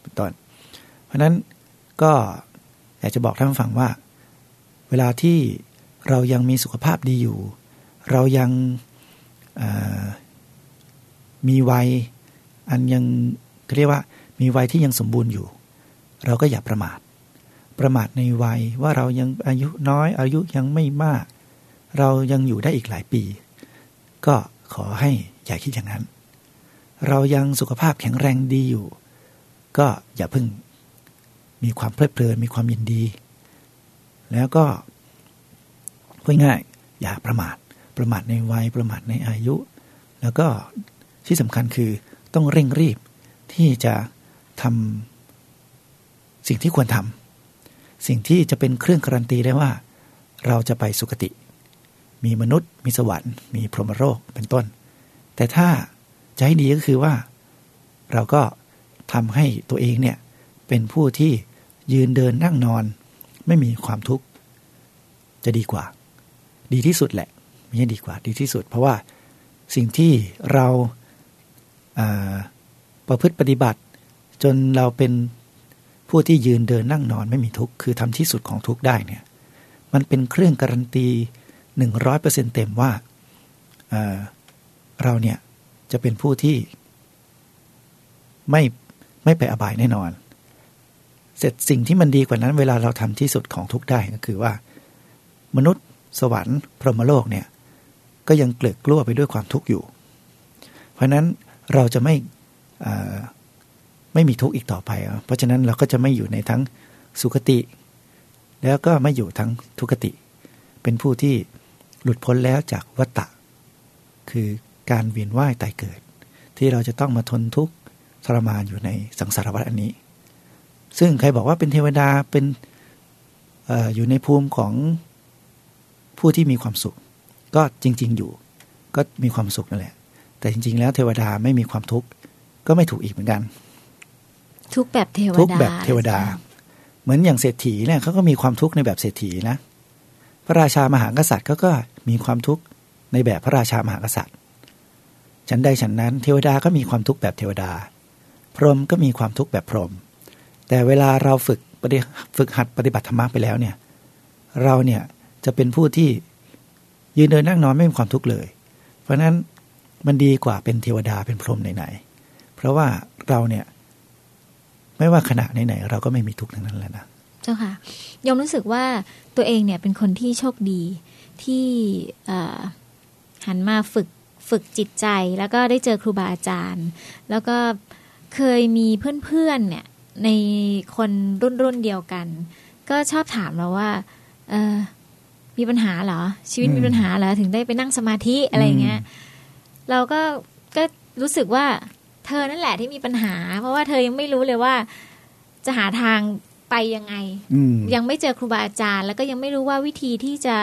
เป็นต้นเพราะนั้น ก็อยากจะบอกท่านฟังว่า เวลาที่เรายังมีสุขภาพดีอยู่ เรายังมีวัยอันยังเรียกว่ามีวัยที่ยังสมบูรณ์อยู่ เราก็อย่าประมาท ประมาทในวัยว่าเรายังอายุน้อย อายุยังไม่มาก เรายังอยู่ได้อีกหลายปี ก็ขอให้อย่าคิดอย่างนั้น เรายังสุขภาพแข็งแรงดีอยู่ ก็อย่าพิ่ง มีความเพลิดเพลินมีความยินดี แล้วก็พูดง่ายอย่าประมาทประมาทในวัยประมาทในอายุ แล้วก็ที่สำคัญคือต้องเร่งรีบที่จะทำสิ่งที่ควรทำสิ่งที่จะเป็นเครื่องการันตีได้ว่า เราจะไปสุคติ มีมนุษย์ มีสวรรค์ มีพรหมโลกเป็นต้น แต่ถ้าจะให้ดีก็คือว่า เราก็ทำให้ตัวเองเนี่ยเป็นผู้ที่ ยืนเดินนั่งนอน ไม่มีความทุกข์ จะดีกว่า ดีที่สุดแหละไม่ใช่ดีกว่า ดีที่สุด เพราะว่าสิ่งที่เราประพฤติปฏิบัติ จนเราเป็นผู้ที่ยืนเดินนั่งนอนไม่มีทุกข์คือทำที่สุดของทุกข์ได้เนี่ย มันเป็นเครื่องการันตีหนึ่งร้อยเปอร์เซ็นเต็มว่าเเราเนี่ยจะเป็นผู้ที่ไม่ไม่ไปอบายแน่นอน เสร็จสิ่งที่มันดีกว่านั้น เวลาเราทำที่สุดของทุกได้ก็คือว่า มนุษย์สวรรค์ พรหมโลกเนี่ยก็ยังเกลือกกลั้วไปด้วยความทุกข์อยู่ เพราะนั้นเราจะไม่ไม่มีทุกข์อีกต่อไป เพราะฉะนั้นเราก็จะไม่อยู่ในทั้งสุคติ แล้วก็ไม่อยู่ทั้งทุกติ เป็นผู้ที่หลุดพ้นแล้วจากวัตตะ คือการเวียนว่ายตายเกิด ที่เราจะต้องมาทนทุกข์ทรมานอยู่ในสังสารวัฏอันนี้ ซึ่งใครบอกว่าเป็นเทวดาเป็นออยู่ในภูมิของผู้ที่มีความสุข ก็จริง ๆ อยู่ ก็มีความสุขนั่นแหละ แต่จริง ๆ แล้วเทวดาไม่มีความทุกข์ก็ไม่ถูกอีกเหมือนกัน ทุกแบบเทวดาทุกแบบเทวดา เหมือนอย่างเศรษฐีเนี่ยเขาก็มีความทุกข์ในแบบเศรษฐีนะ พระราชามหากษัตริย์เขาก็มีความทุกข์ในแบบพระราชามหากษัตริย์ฉันใดฉันนั้น เทวดาก็มีความทุกข์แบบเทวดา พรหมก็มีความทุกข์แบบพรหม แต่เวลาเราฝึกปฏิฝึกหัดปฏิบัติธรรมไปแล้วเนี่ย เราเนี่ยจะเป็นผู้ที่ยืนเดินนั่งนอนไม่มีความทุกข์เลย เพราะนั้นมันดีกว่าเป็นเทวดาเป็นพรหมไหนๆเพราะว่าเราเนี่ย ไม่ว่าขณะไหนๆเราก็ไม่มีทุกข์ทั้งนั้นแหละนะเจ้าค่ะยมรู้สึกว่าตัวเองเนี่ยเป็นคนที่โชคดีที่หันมาฝึกฝึกจิตใจ แล้วก็ได้เจอครูบาอาจารย์ แล้วก็เคยมีเพื่อนๆเนี่ย ในคนรุ่นรุ่นเดียวกัน ก็ชอบถามเราว่า เออมีปัญหาเหรอ ชีวิตมีปัญหาเหรอถึงได้ไปนั่งสมาธิอะไรเงี้ยเราก็ก็รู้สึกว่า เธอนั่นแหละที่มีปัญหา เพราะว่าเธอยังไม่รู้เลยว่า จะหาทางไปยังไงยังไม่เจอครูบาอาจารย์ แล้วก็ยังไม่รู้ว่าวิธีที่จะ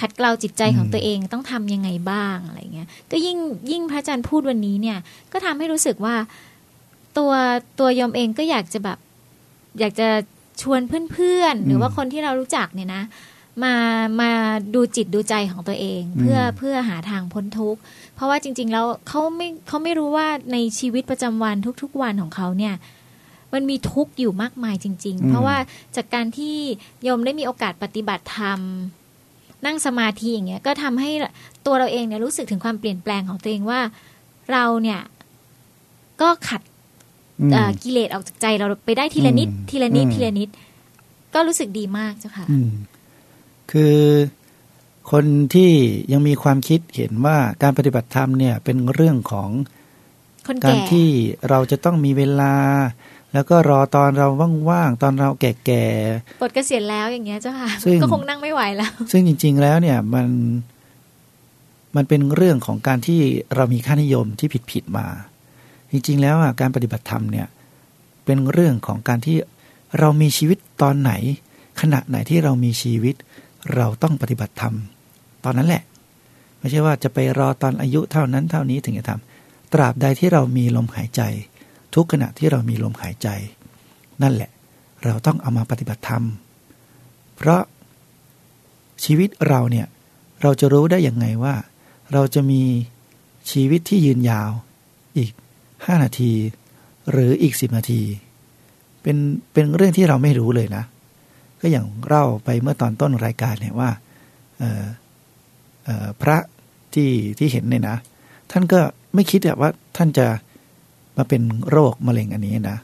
ขัดเกลาจิตใจของตัวเองต้องทำยังไงบ้างอะไรเงี้ย ก็ยิ่งยิ่งพระอาจารย์พูดวันนี้เนี่ย ก็ทำให้รู้สึกว่า ตัวตัวยมเองก็อยากจะแบบ อยากจะชวนเพื่อนๆ หรือว่าคนที่เรารู้จักเนี่ยนะ มามาดูจิตดูใจของตัวเอง เพื่อเพื่อหาทางพ้นทุกข์เพราะว่าจริง ๆ แล้วเขาไม่เขาไม่รู้ว่าในชีวิตประจำวันทุก ๆ วันของเขาเนี่ยมันมีทุกข์อยู่มากมายจริง ๆ เพราะว่าจากการที่โยมได้มีโอกาสปฏิบัติธรรม นั่งสมาธิอย่างเงี้ยก็ทำให้ตัวเราเองเนี่ยรู้สึกถึงความเปลี่ยนแปลงของตัวเองว่า เราเนี่ย ก็ขัด กิเลสออกจากใจเราไปได้ทีละนิด ทีละนิดทีละนิด ก็รู้สึกดีมากเจ้าค่ะคือคนที่ยังมีความคิดเห็นว่าการปฏิบัติธรรมเนี่ยเป็นเรื่องของการที่เราจะต้องมีเวลา แล้วก็รอตอนเราว่างๆตอนเราแก่ๆปลดเกษียณแล้วอย่างเงี้ยเจ้าค่ะก็คงนั่งไม่ไหวแล้ว ซึ่งจริง ๆ แล้วเนี่ยมันมันเป็นเรื่องของการที่เรามีค่านิยมที่ผิดๆมา จริงๆแล้วอะการปฏิบัติธรรมเนี่ยเป็นเรื่องของการที่เรามีชีวิตตอนไหน ขณะไหนที่เรามีชีวิต เราต้องปฏิบัติธรรม ตอนนั้นแหละ ไม่ใช่ว่าจะไปรอตอนอายุเท่านั้นเท่านี้ถึงจะทำตราบใดที่เรามีลมหายใจ ทุกขณะที่เรามีลมหายใจ นั่นแหละ เราต้องเอามาปฏิบัติธรรม เพราะชีวิตเราเนี่ยเราจะรู้ได้อย่างไงว่า เราจะมีชีวิตที่ยืนยาวอีก ห้านาที หรืออีกสิบนาที เป็นเป็นเรื่องที่เราไม่รู้เลยนะ ก็อย่างเล่าไปเมื่อตอนต้นรายการเนี่ยว่าพระที่ที่เห็นเนี่ยนะ ท่านก็ไม่คิดว่าท่านจะมาเป็นโรคมะเร็งอันนี้นะ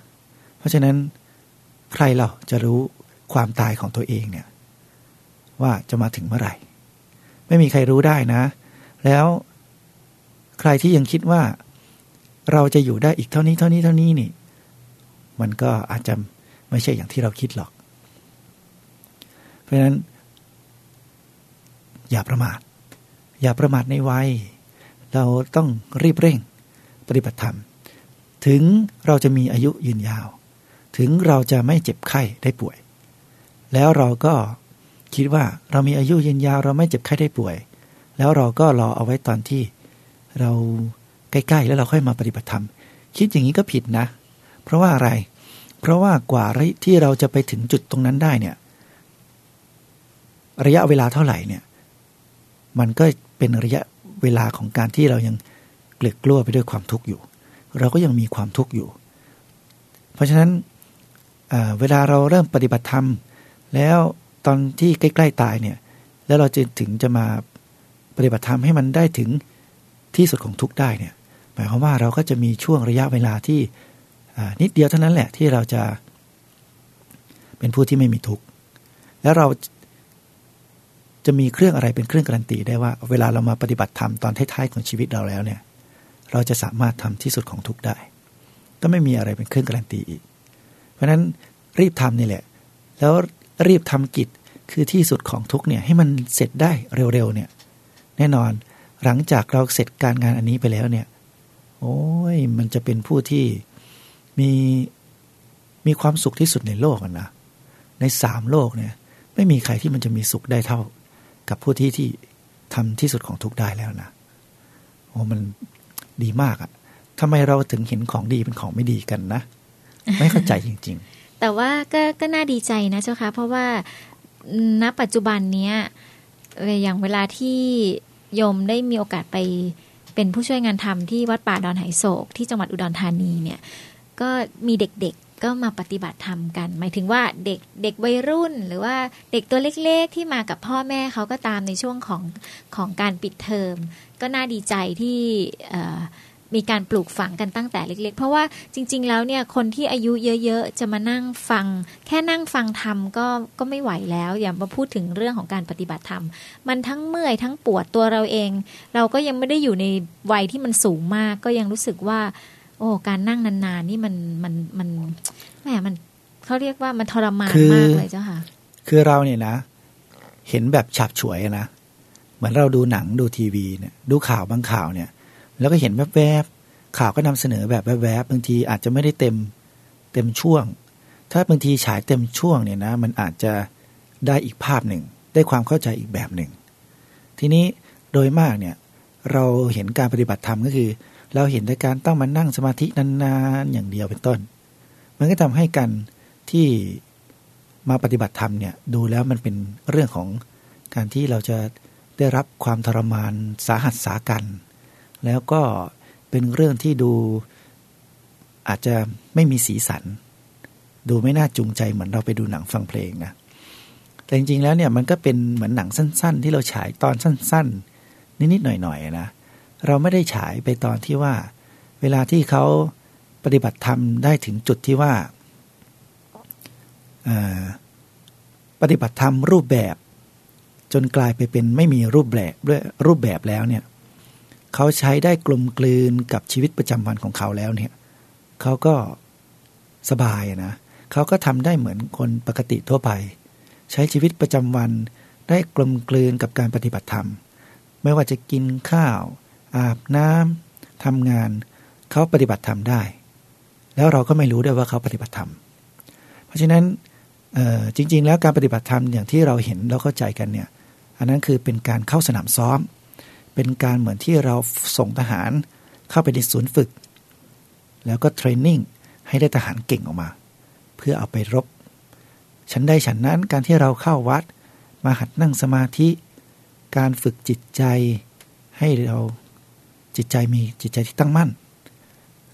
เพราะฉะนั้นใครเราจะรู้ความตายของตัวเองเนี่ย ว่าจะมาถึงเมื่อไหร่ ไม่มีใครรู้ได้นะ แล้วใครที่ยังคิดว่า เราจะอยู่ได้อีกเท่านี้เท่านี้เท่านี้นี่ มันก็อาจจะไม่ใช่อย่างที่เราคิดหรอก เพราะฉะนั้น อย่าประมาท อย่าประมาทในวัย เราต้องรีบเร่ง ปฏิบัติธรรม ถึงเราจะมีอายุยืนยาว ถึงเราจะไม่เจ็บไข้ได้ป่วย แล้วเราก็คิดว่าเรามีอายุยืนยาว เราไม่เจ็บไข้ได้ป่วย แล้วเราก็รอเอาไว้ตอนที่เรา ใกล้ๆ แล้วเราค่อยมาปฏิบัติธรรม คิดอย่างนี้ก็ผิดนะ เพราะว่าอะไร เพราะว่ากว่าที่เราจะไปถึงจุดตรงนั้นได้เนี่ย ระยะเวลาเท่าไหร่เนี่ย มันก็เป็นระยะเวลาของการที่เรายังเกลือกกลั้วไปด้วยความทุกข์อยู่ เราก็ยังมีความทุกข์อยู่ เพราะฉะนั้นเวลาเราเริ่มปฏิบัติธรรม แล้วตอนที่ใกล้ๆตายเนี่ย แล้วเราจะถึงจะมาปฏิบัติธรรมให้มันได้ถึงที่สุดของทุกได้เนี่ย หมายความว่าเราก็จะมีช่วงระยะเวลาที่นิดเดียวเท่านั้นแหละที่เราจะเป็นผู้ที่ไม่มีทุกข์แล้วเราจะมีเครื่องอะไรเป็นเครื่องการันตีได้ว่า เวลาเรามาปฏิบัติธรรมตอนท้ายๆของชีวิตเราแล้วเนี่ย เราจะสามารถทำที่สุดของทุกได้ ก็ไม่มีอะไรเป็นเครื่องการันตีอีก เพราะฉะนั้นรีบทำนี่แหละ แล้วรีบทำกิจคือที่สุดของทุกเนี่ยให้มันเสร็จได้เร็วๆเนี่ย แน่นอนหลังจากเราเสร็จการงานอันนี้ไปแล้วเนี่ย โอ้ยมันจะเป็นผู้ที่มีมีความสุขที่สุดในโลกนะในสามโลกเนี่ย ไม่มีใครที่มันจะมีสุขได้เท่า กับผู้ที่ที่ทำที่สุดของทุกได้แล้วนะโอ้มันดีมากอะทำไมเราถึงเห็นของดีเป็นของไม่ดีกันนะ ไม่เข้าใจจริง ๆ แต่ว่าก็ก็น่าดีใจนะเจ้าคะเพราะว่าณปัจจุบันเนี้ยอย่างเวลาที่โยมได้มีโอกาสไป เป็นผู้ช่วยงานทำที่วัดป่าดอนไหโศกที่จังหวัดอุดรธานีเนี่ยก็มีเด็กๆก็มาปฏิบัติธรรมกัน หมายถึงว่าเด็กเด็กวัยรุ่น หรือว่าเด็กตัวเล็กๆ ที่มากับพ่อแม่เขาก็ตามในช่วงของของการปิดเทอม ก็น่าดีใจที่ มีการปลูกฝังกันตั้งแต่เล็ก ๆ เพราะว่าจริง ๆ แล้วเนี่ยคนที่อายุเยอะๆ จะมานั่งฟัง แค่นั่งฟังธรรมก็ก็ไม่ไหวแล้วอย่ามาพูดถึงเรื่องของการปฏิบัติธรรม มันทั้งเมื่อยทั้งปวดตัวเราเอง เราก็ยังไม่ได้อยู่ในวัยที่มันสูงมาก ก็ยังรู้สึกว่า โอ้การนั่งนานๆนี่มันมันมันแหมมันเขาเรียกว่ามันทรมานมากเลยเจ้าค่ะ คือเราเนี่ยนะ เห็นแบบฉับฉวยนะเหมือนเราดูหนังดูทีวีเนี่ยดูข่าวบางข่าวเนี่ย แล้วก็เห็นแวบๆข่าวก็นำเสนอแบบแวบๆบางทีอาจจะไม่ได้เต็มเต็มช่วง ถ้าบางทีฉายเต็มช่วงเนี่ยนะมันอาจจะได้อีกภาพหนึ่ง ได้ความเข้าใจอีกแบบหนึ่ง ทีนี้โดยมากเนี่ยเราเห็นการปฏิบัติธรรมก็คือ เราเห็นในการต้องมานั่งสมาธินานๆอย่างเดียวเป็นต้น มันก็ทำให้กันที่มาปฏิบัติธรรมเนี่ยดูแล้วมันเป็นเรื่องของการที่เราจะได้รับความทรมานสาหัสสากัน แล้วก็เป็นเรื่องที่ดูอาจจะไม่มีสีสัน ดูไม่น่าจูงใจเหมือนเราไปดูหนังฟังเพลงนะแต่จริงๆแล้วเนี่ยมันก็เป็นเหมือนหนังสั้น ๆ ที่เราฉายตอนสั้น ๆ นิดๆหน่อยๆนะเราไม่ได้ฉายไปตอนที่ว่า เวลาที่เขาปฏิบัติธรรมได้ถึงจุดที่ว่าปฏิบัติธรรมรูปแบบ จนกลายไปเป็นไม่มีรูปแบบด้วยรูปแบบแล้วเนี่ย เขาใช้ได้กลมกลืนกับชีวิตประจำวันของเขาแล้วเนี่ยเขาก็สบายนะเขาก็ทำได้เหมือนคนปกติทั่วไป ใช้ชีวิตประจำวันได้กลมกลืนกับการปฏิบัติธรรม ไม่ว่าจะกินข้าว อาบน้ำทำงาน เขาปฏิบัติธรรมได้ แล้วเราก็ไม่รู้ด้วยว่าเขาปฏิบัติธรรม เพราะฉะนั้นจริง ๆ แล้วการปฏิบัติธรรมอย่างที่เราเห็นเราเข้าใจกันเนี่ยอันนั้นคือเป็นการเข้าสนามซ้อม เป็นการเหมือนที่เราส่งทหารเข้าไปในศูนย์ฝึก แล้วก็เทรนนิ่งให้ได้ทหารเก่งออกมา เพื่อเอาไปรบ ฉันได้ฉันนั้นการที่เราเข้าวัด มาหัดนั่งสมาธิ การฝึกจิตใจ ให้เราจิตใจมีจิตใจที่ตั้งมั่น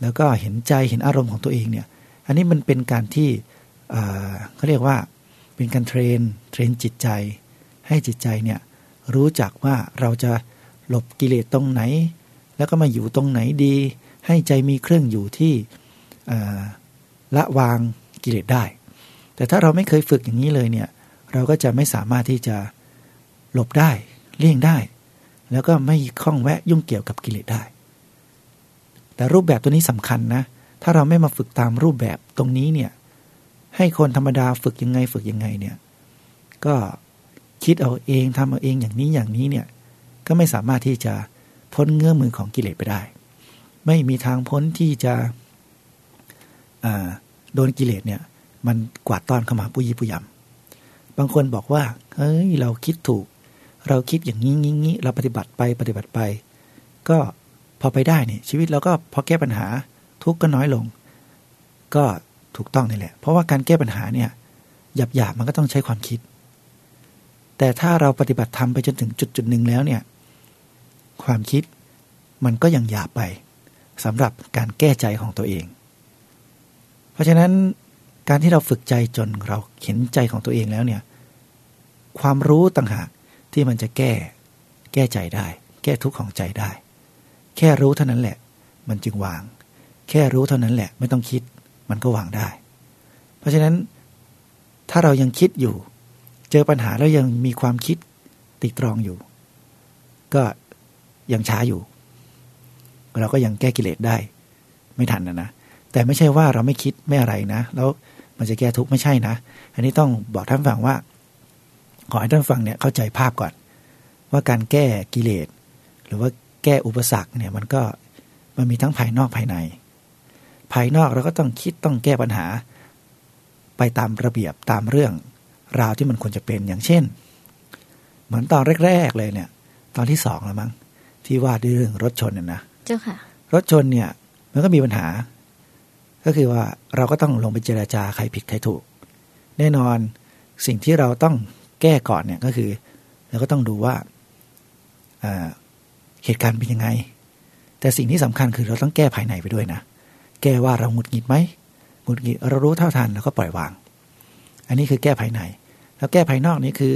แล้วก็เห็นใจเห็นอารมณ์ของตัวเองเนี่ย อันนี้มันเป็นการที่เขาเรียกว่าเป็นการ train train จิตใจ ให้จิตใจเนี่ยรู้จักว่าเราจะ หลบกิเลสตรงไหน แล้วก็มาอยู่ตรงไหนดี ให้ใจมีเครื่องอยู่ที่ละวางกิเลสได้ แต่ถ้าเราไม่เคยฝึกอย่างนี้เลยเนี่ย เราก็จะไม่สามารถที่จะหลบได้เลี่ยงได้ แล้วก็ไม่คล้องแวะยุ่งเกี่ยวกับกิเลสได้ แต่รูปแบบตัวนี้สำคัญนะ ถ้าเราไม่มาฝึกตามรูปแบบตรงนี้เนี่ย ให้คนธรรมดาฝึกยังไงฝึกยังไงเนี่ย ก็คิดเอาเองทำเอาเองอย่างนี้อย่างนี้เนี่ย ก็ไม่สามารถที่จะพ้นเงื้อมือของกิเลสไปได้ ไม่มีทางพ้นที่จะโดนกิเลสเนี่ย มันกวาดต้อนเข้ามาปุยปุยำบางคนบอกว่าเฮ้ยเราคิดถูก เราคิดอย่างนี้งี้งี้เราปฏิบัติไปปฏิบัติไป ก็พอไปได้เนี่ยชีวิตเราก็พอแก้ปัญหาทุกข์ก็น้อยลง ก็ถูกต้องนี่แหละ เพราะว่าการแก้ปัญหาเนี่ยหยาบหยาบมันก็ต้องใช้ความคิด แต่ถ้าเราปฏิบัติทำไปจนถึงจุดจุดหนึ่งแล้วเนี่ย ความคิดมันก็ยังหยาบไปสำหรับการแก้ใจของตัวเอง เพราะฉะนั้นการที่เราฝึกใจจนเราเห็นใจของตัวเองแล้วเนี่ย ความรู้ต่างหากที่มันจะแก้ แก้ใจได้ แก้ทุกข์ของใจได้ แค่รู้เท่านั้นแหละ มันจึงวาง แค่รู้เท่านั้นแหละ ไม่ต้องคิด มันก็วางได้ เพราะฉะนั้นถ้าเรายังคิดอยู่ เจอปัญหาแล้วยังมีความคิดติดตรองอยู่ ก็ยังช้าอยู่ เราก็ยังแก้กิเลสได้ ไม่ทันนะนะแต่ไม่ใช่ว่าเราไม่คิดไม่อะไรนะ แล้วมันจะแก้ทุกข์ไม่ใช่นะ อันนี้ต้องบอกท่านฟังว่า ขอให้ท่านฟังเนี่ยเข้าใจภาพก่อน ว่าการแก้กิเลสหรือว่าแก้อุปสรรคเนี่ยมันก็มันมีทั้งภายนอกภายใน ภายนอกเราก็ต้องคิดต้องแก้ปัญหา ไปตามระเบียบตามเรื่อง ราวที่มันควรจะเป็นอย่างเช่น เหมือนตอนแรก ๆ เลยเนี่ย ตอนที่สองแล้วมั้งที่ว่าด้วยเรื่องรถชนเนี่ยนะเจ้าค่ะ รถชนเนี่ย มันก็มีปัญหา ก็คือว่าเราก็ต้องลงไปเจราจาใครผิดใครถูก แน่นอนสิ่งที่เราต้องแก้ก่อนเนี่ยก็คือเราก็ต้องดูว่าเหตุการณ์เป็นยังไง แต่สิ่งที่สำคัญคือเราต้องแก้ภายในไปด้วยนะ แก้ว่าเราหงุดหงิดไหมหงุดหงิดเรารู้เท่าทันแล้วก็ปล่อยวาง อันนี้คือแก้ภายใน แล้วแก้ภายนอกนี่คือ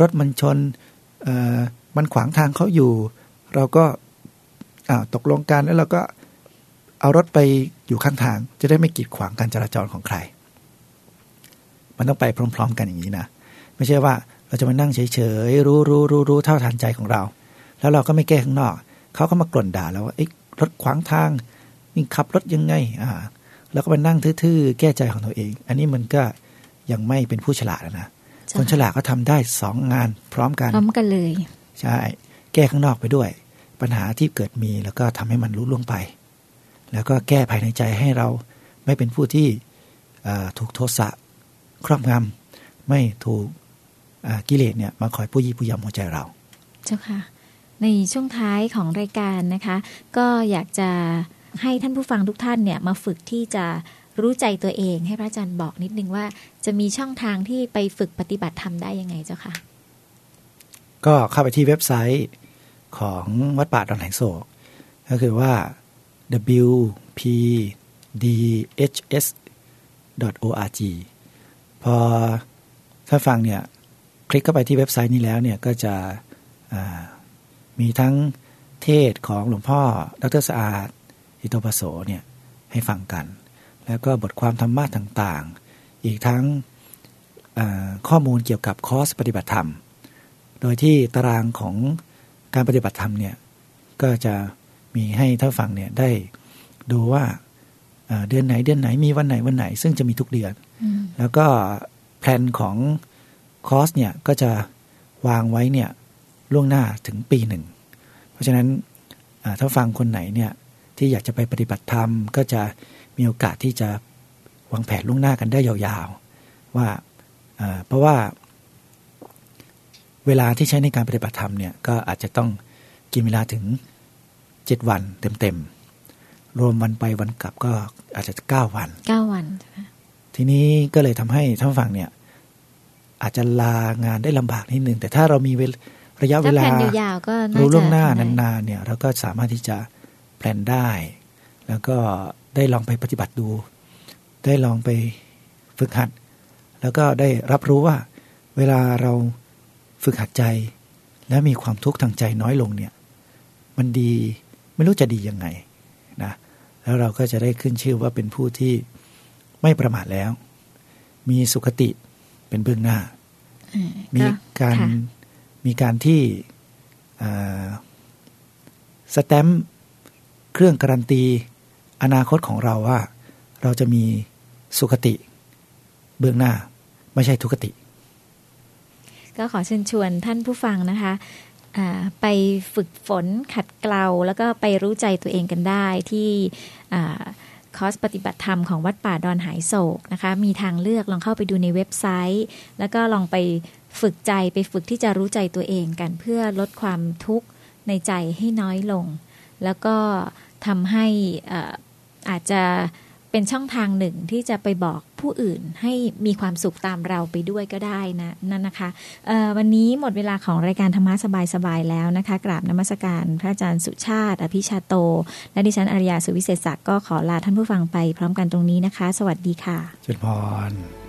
รถมันชนมันขวางทางเขาอยู่ เราก็ตกลงกันแล้วเราก็เอารถไปอยู่ข้างทาง จะได้ไม่กีดขวางการจราจรของใคร มันต้องไปพร้อม ๆ กันอย่างนี้นะไม่ใช่ว่าเราจะมานั่งเฉยๆรู้รู้รู้รู้เท่าทันใจของเรา แล้วเราก็ไม่แก้ข้างนอก เขาก็มากล่นด่าเราว่าารถขวางทางนี่ขับรถยังไงอ่าแล้วก็ไปนั่งทื่อๆแก้ใจของตัวเอง อันนี้มันก็ยังไม่เป็นผู้ฉลาดนะ คนฉลาดก็ทำได้สองงานพร้อมกัน พร้อมกันเลย ใช่ แก้ข้างนอกไปด้วย ปัญหาที่เกิดมีแล้วก็ทำให้มันรู้ล่วงไป แล้วก็แก้ภายในใจให้เราไม่เป็นผู้ที่ถูกโทสะครอบงำไม่ถูกกิเลสเนี่ยมาคอยผู้ยี่ผู้ยำหัวใจเรา เจ้าค่ะ ในช่วงท้ายของรายการนะคะ ก็อยากจะให้ท่านผู้ฟังทุกท่านเนี่ยมาฝึกที่จะ รู้ใจตัวเอง ให้พระอาจารย์บอกนิดนึงว่า จะมีช่องทางที่ไปฝึกปฏิบัติธรรมได้ยังไงเจ้าค่ะ ก็เข้าไปที่เว็บไซต์ของวัดป่าดอนไหลโศก ก็คือว่า wpdhs.org พอถ้าฟังเนี่ย คลิกเข้าไปที่เว็บไซต์นี้แล้วเนี่ยก็จะมีทั้งเทศของหลวงพ่อดรสะอาดอิโตปโสเนี่ยให้ฟังกัน แล้วก็บทความธรรมะต่างๆ อีกทั้งข้อมูลเกี่ยวกับคอร์สปฏิบัติธรรม โดยที่ตารางของการปฏิบัติธรรมเนี่ยก็จะมีให้ท่านฟังเนี่ยได้ดูว่าเดือนไหนเดือนไหนมีวันไหนวันไหน ซึ่งจะมีทุกเดือน แล้วก็แผนของคอสเนี่ยก็จะวางไว้เนี่ยล่วงหน้าถึงปีหนึ่ง เพราะฉะนั้นถ้าฟังคนไหนเนี่ยที่อยากจะไปปฏิบัติธรรมก็จะ มีโอกาสที่จะวางแผนล่วงหน้ากันได้ยาวๆ ว่าเพราะว่าเวลาที่ใช้ในการปฏิบัติธรรมเนี่ยก็อาจจะต้องกินเวลาถึงเจ็ดวันเต็มๆ รวมวันไปวันกลับก็อาจจะเก้าวันเก้าวัน ทีนี้ก็เลยทำให้ท่านฟังเนี่ยอาจจะลางานได้ลำบากนิดนึง แต่ถ้าเรามีระยะเวลารู้ล่วงหน้านานๆเนี่ยเราก็สามารถที่จะแพลนได้ แล้วก็ ได้ลองไปปฏิบัติดู ได้ลองไปฝึกหัด แล้วก็ได้รับรู้ว่า เวลาเราฝึกหัดใจ และมีความทุกข์ทางใจน้อยลงเนี่ย มันดีไม่รู้จะดียังไงนะแล้วเราก็จะได้ขึ้นชื่อว่าเป็นผู้ที่ไม่ประมาทแล้ว มีสุขติเป็นเบื้องหน้า มีการมีการที่สแตมเครื่องการันตี อนาคตของเราว่า เราจะมีสุขติ เบื้องหน้าไม่ใช่ทุกติ ก็ขอเชิญชวนท่านผู้ฟังนะคะไปฝึกฝนขัดเกลา แล้วก็ไปรู้ใจตัวเองกันได้ที่คอร์สปฏิบัติธรรมของวัดป่าดอนหายโศกนะคะมีทางเลือกลองเข้าไปดูในเว็บไซต์ แล้วก็ลองไปฝึกใจไปฝึกที่จะรู้ใจตัวเองกัน เพื่อลดความทุกข์ในใจให้น้อยลง แล้วก็ทำให้ อาจจะเป็นช่องทางหนึ่งที่จะไปบอกผู้อื่นให้มีความสุขตามเราไปด้วยก็ได้นะนั่นนะคะวันนี้หมดเวลาของรายการธรรมะสบายๆแล้วนะคะ กราบนมัสการพระอาจารย์สุชาติ อภิชาโต และดิฉันอริยาสุวิเศษศักดิ์ก็ขอลาท่านผู้ฟังไปพร้อมกันตรงนี้นะคะ สวัสดีค่ะเจริญพร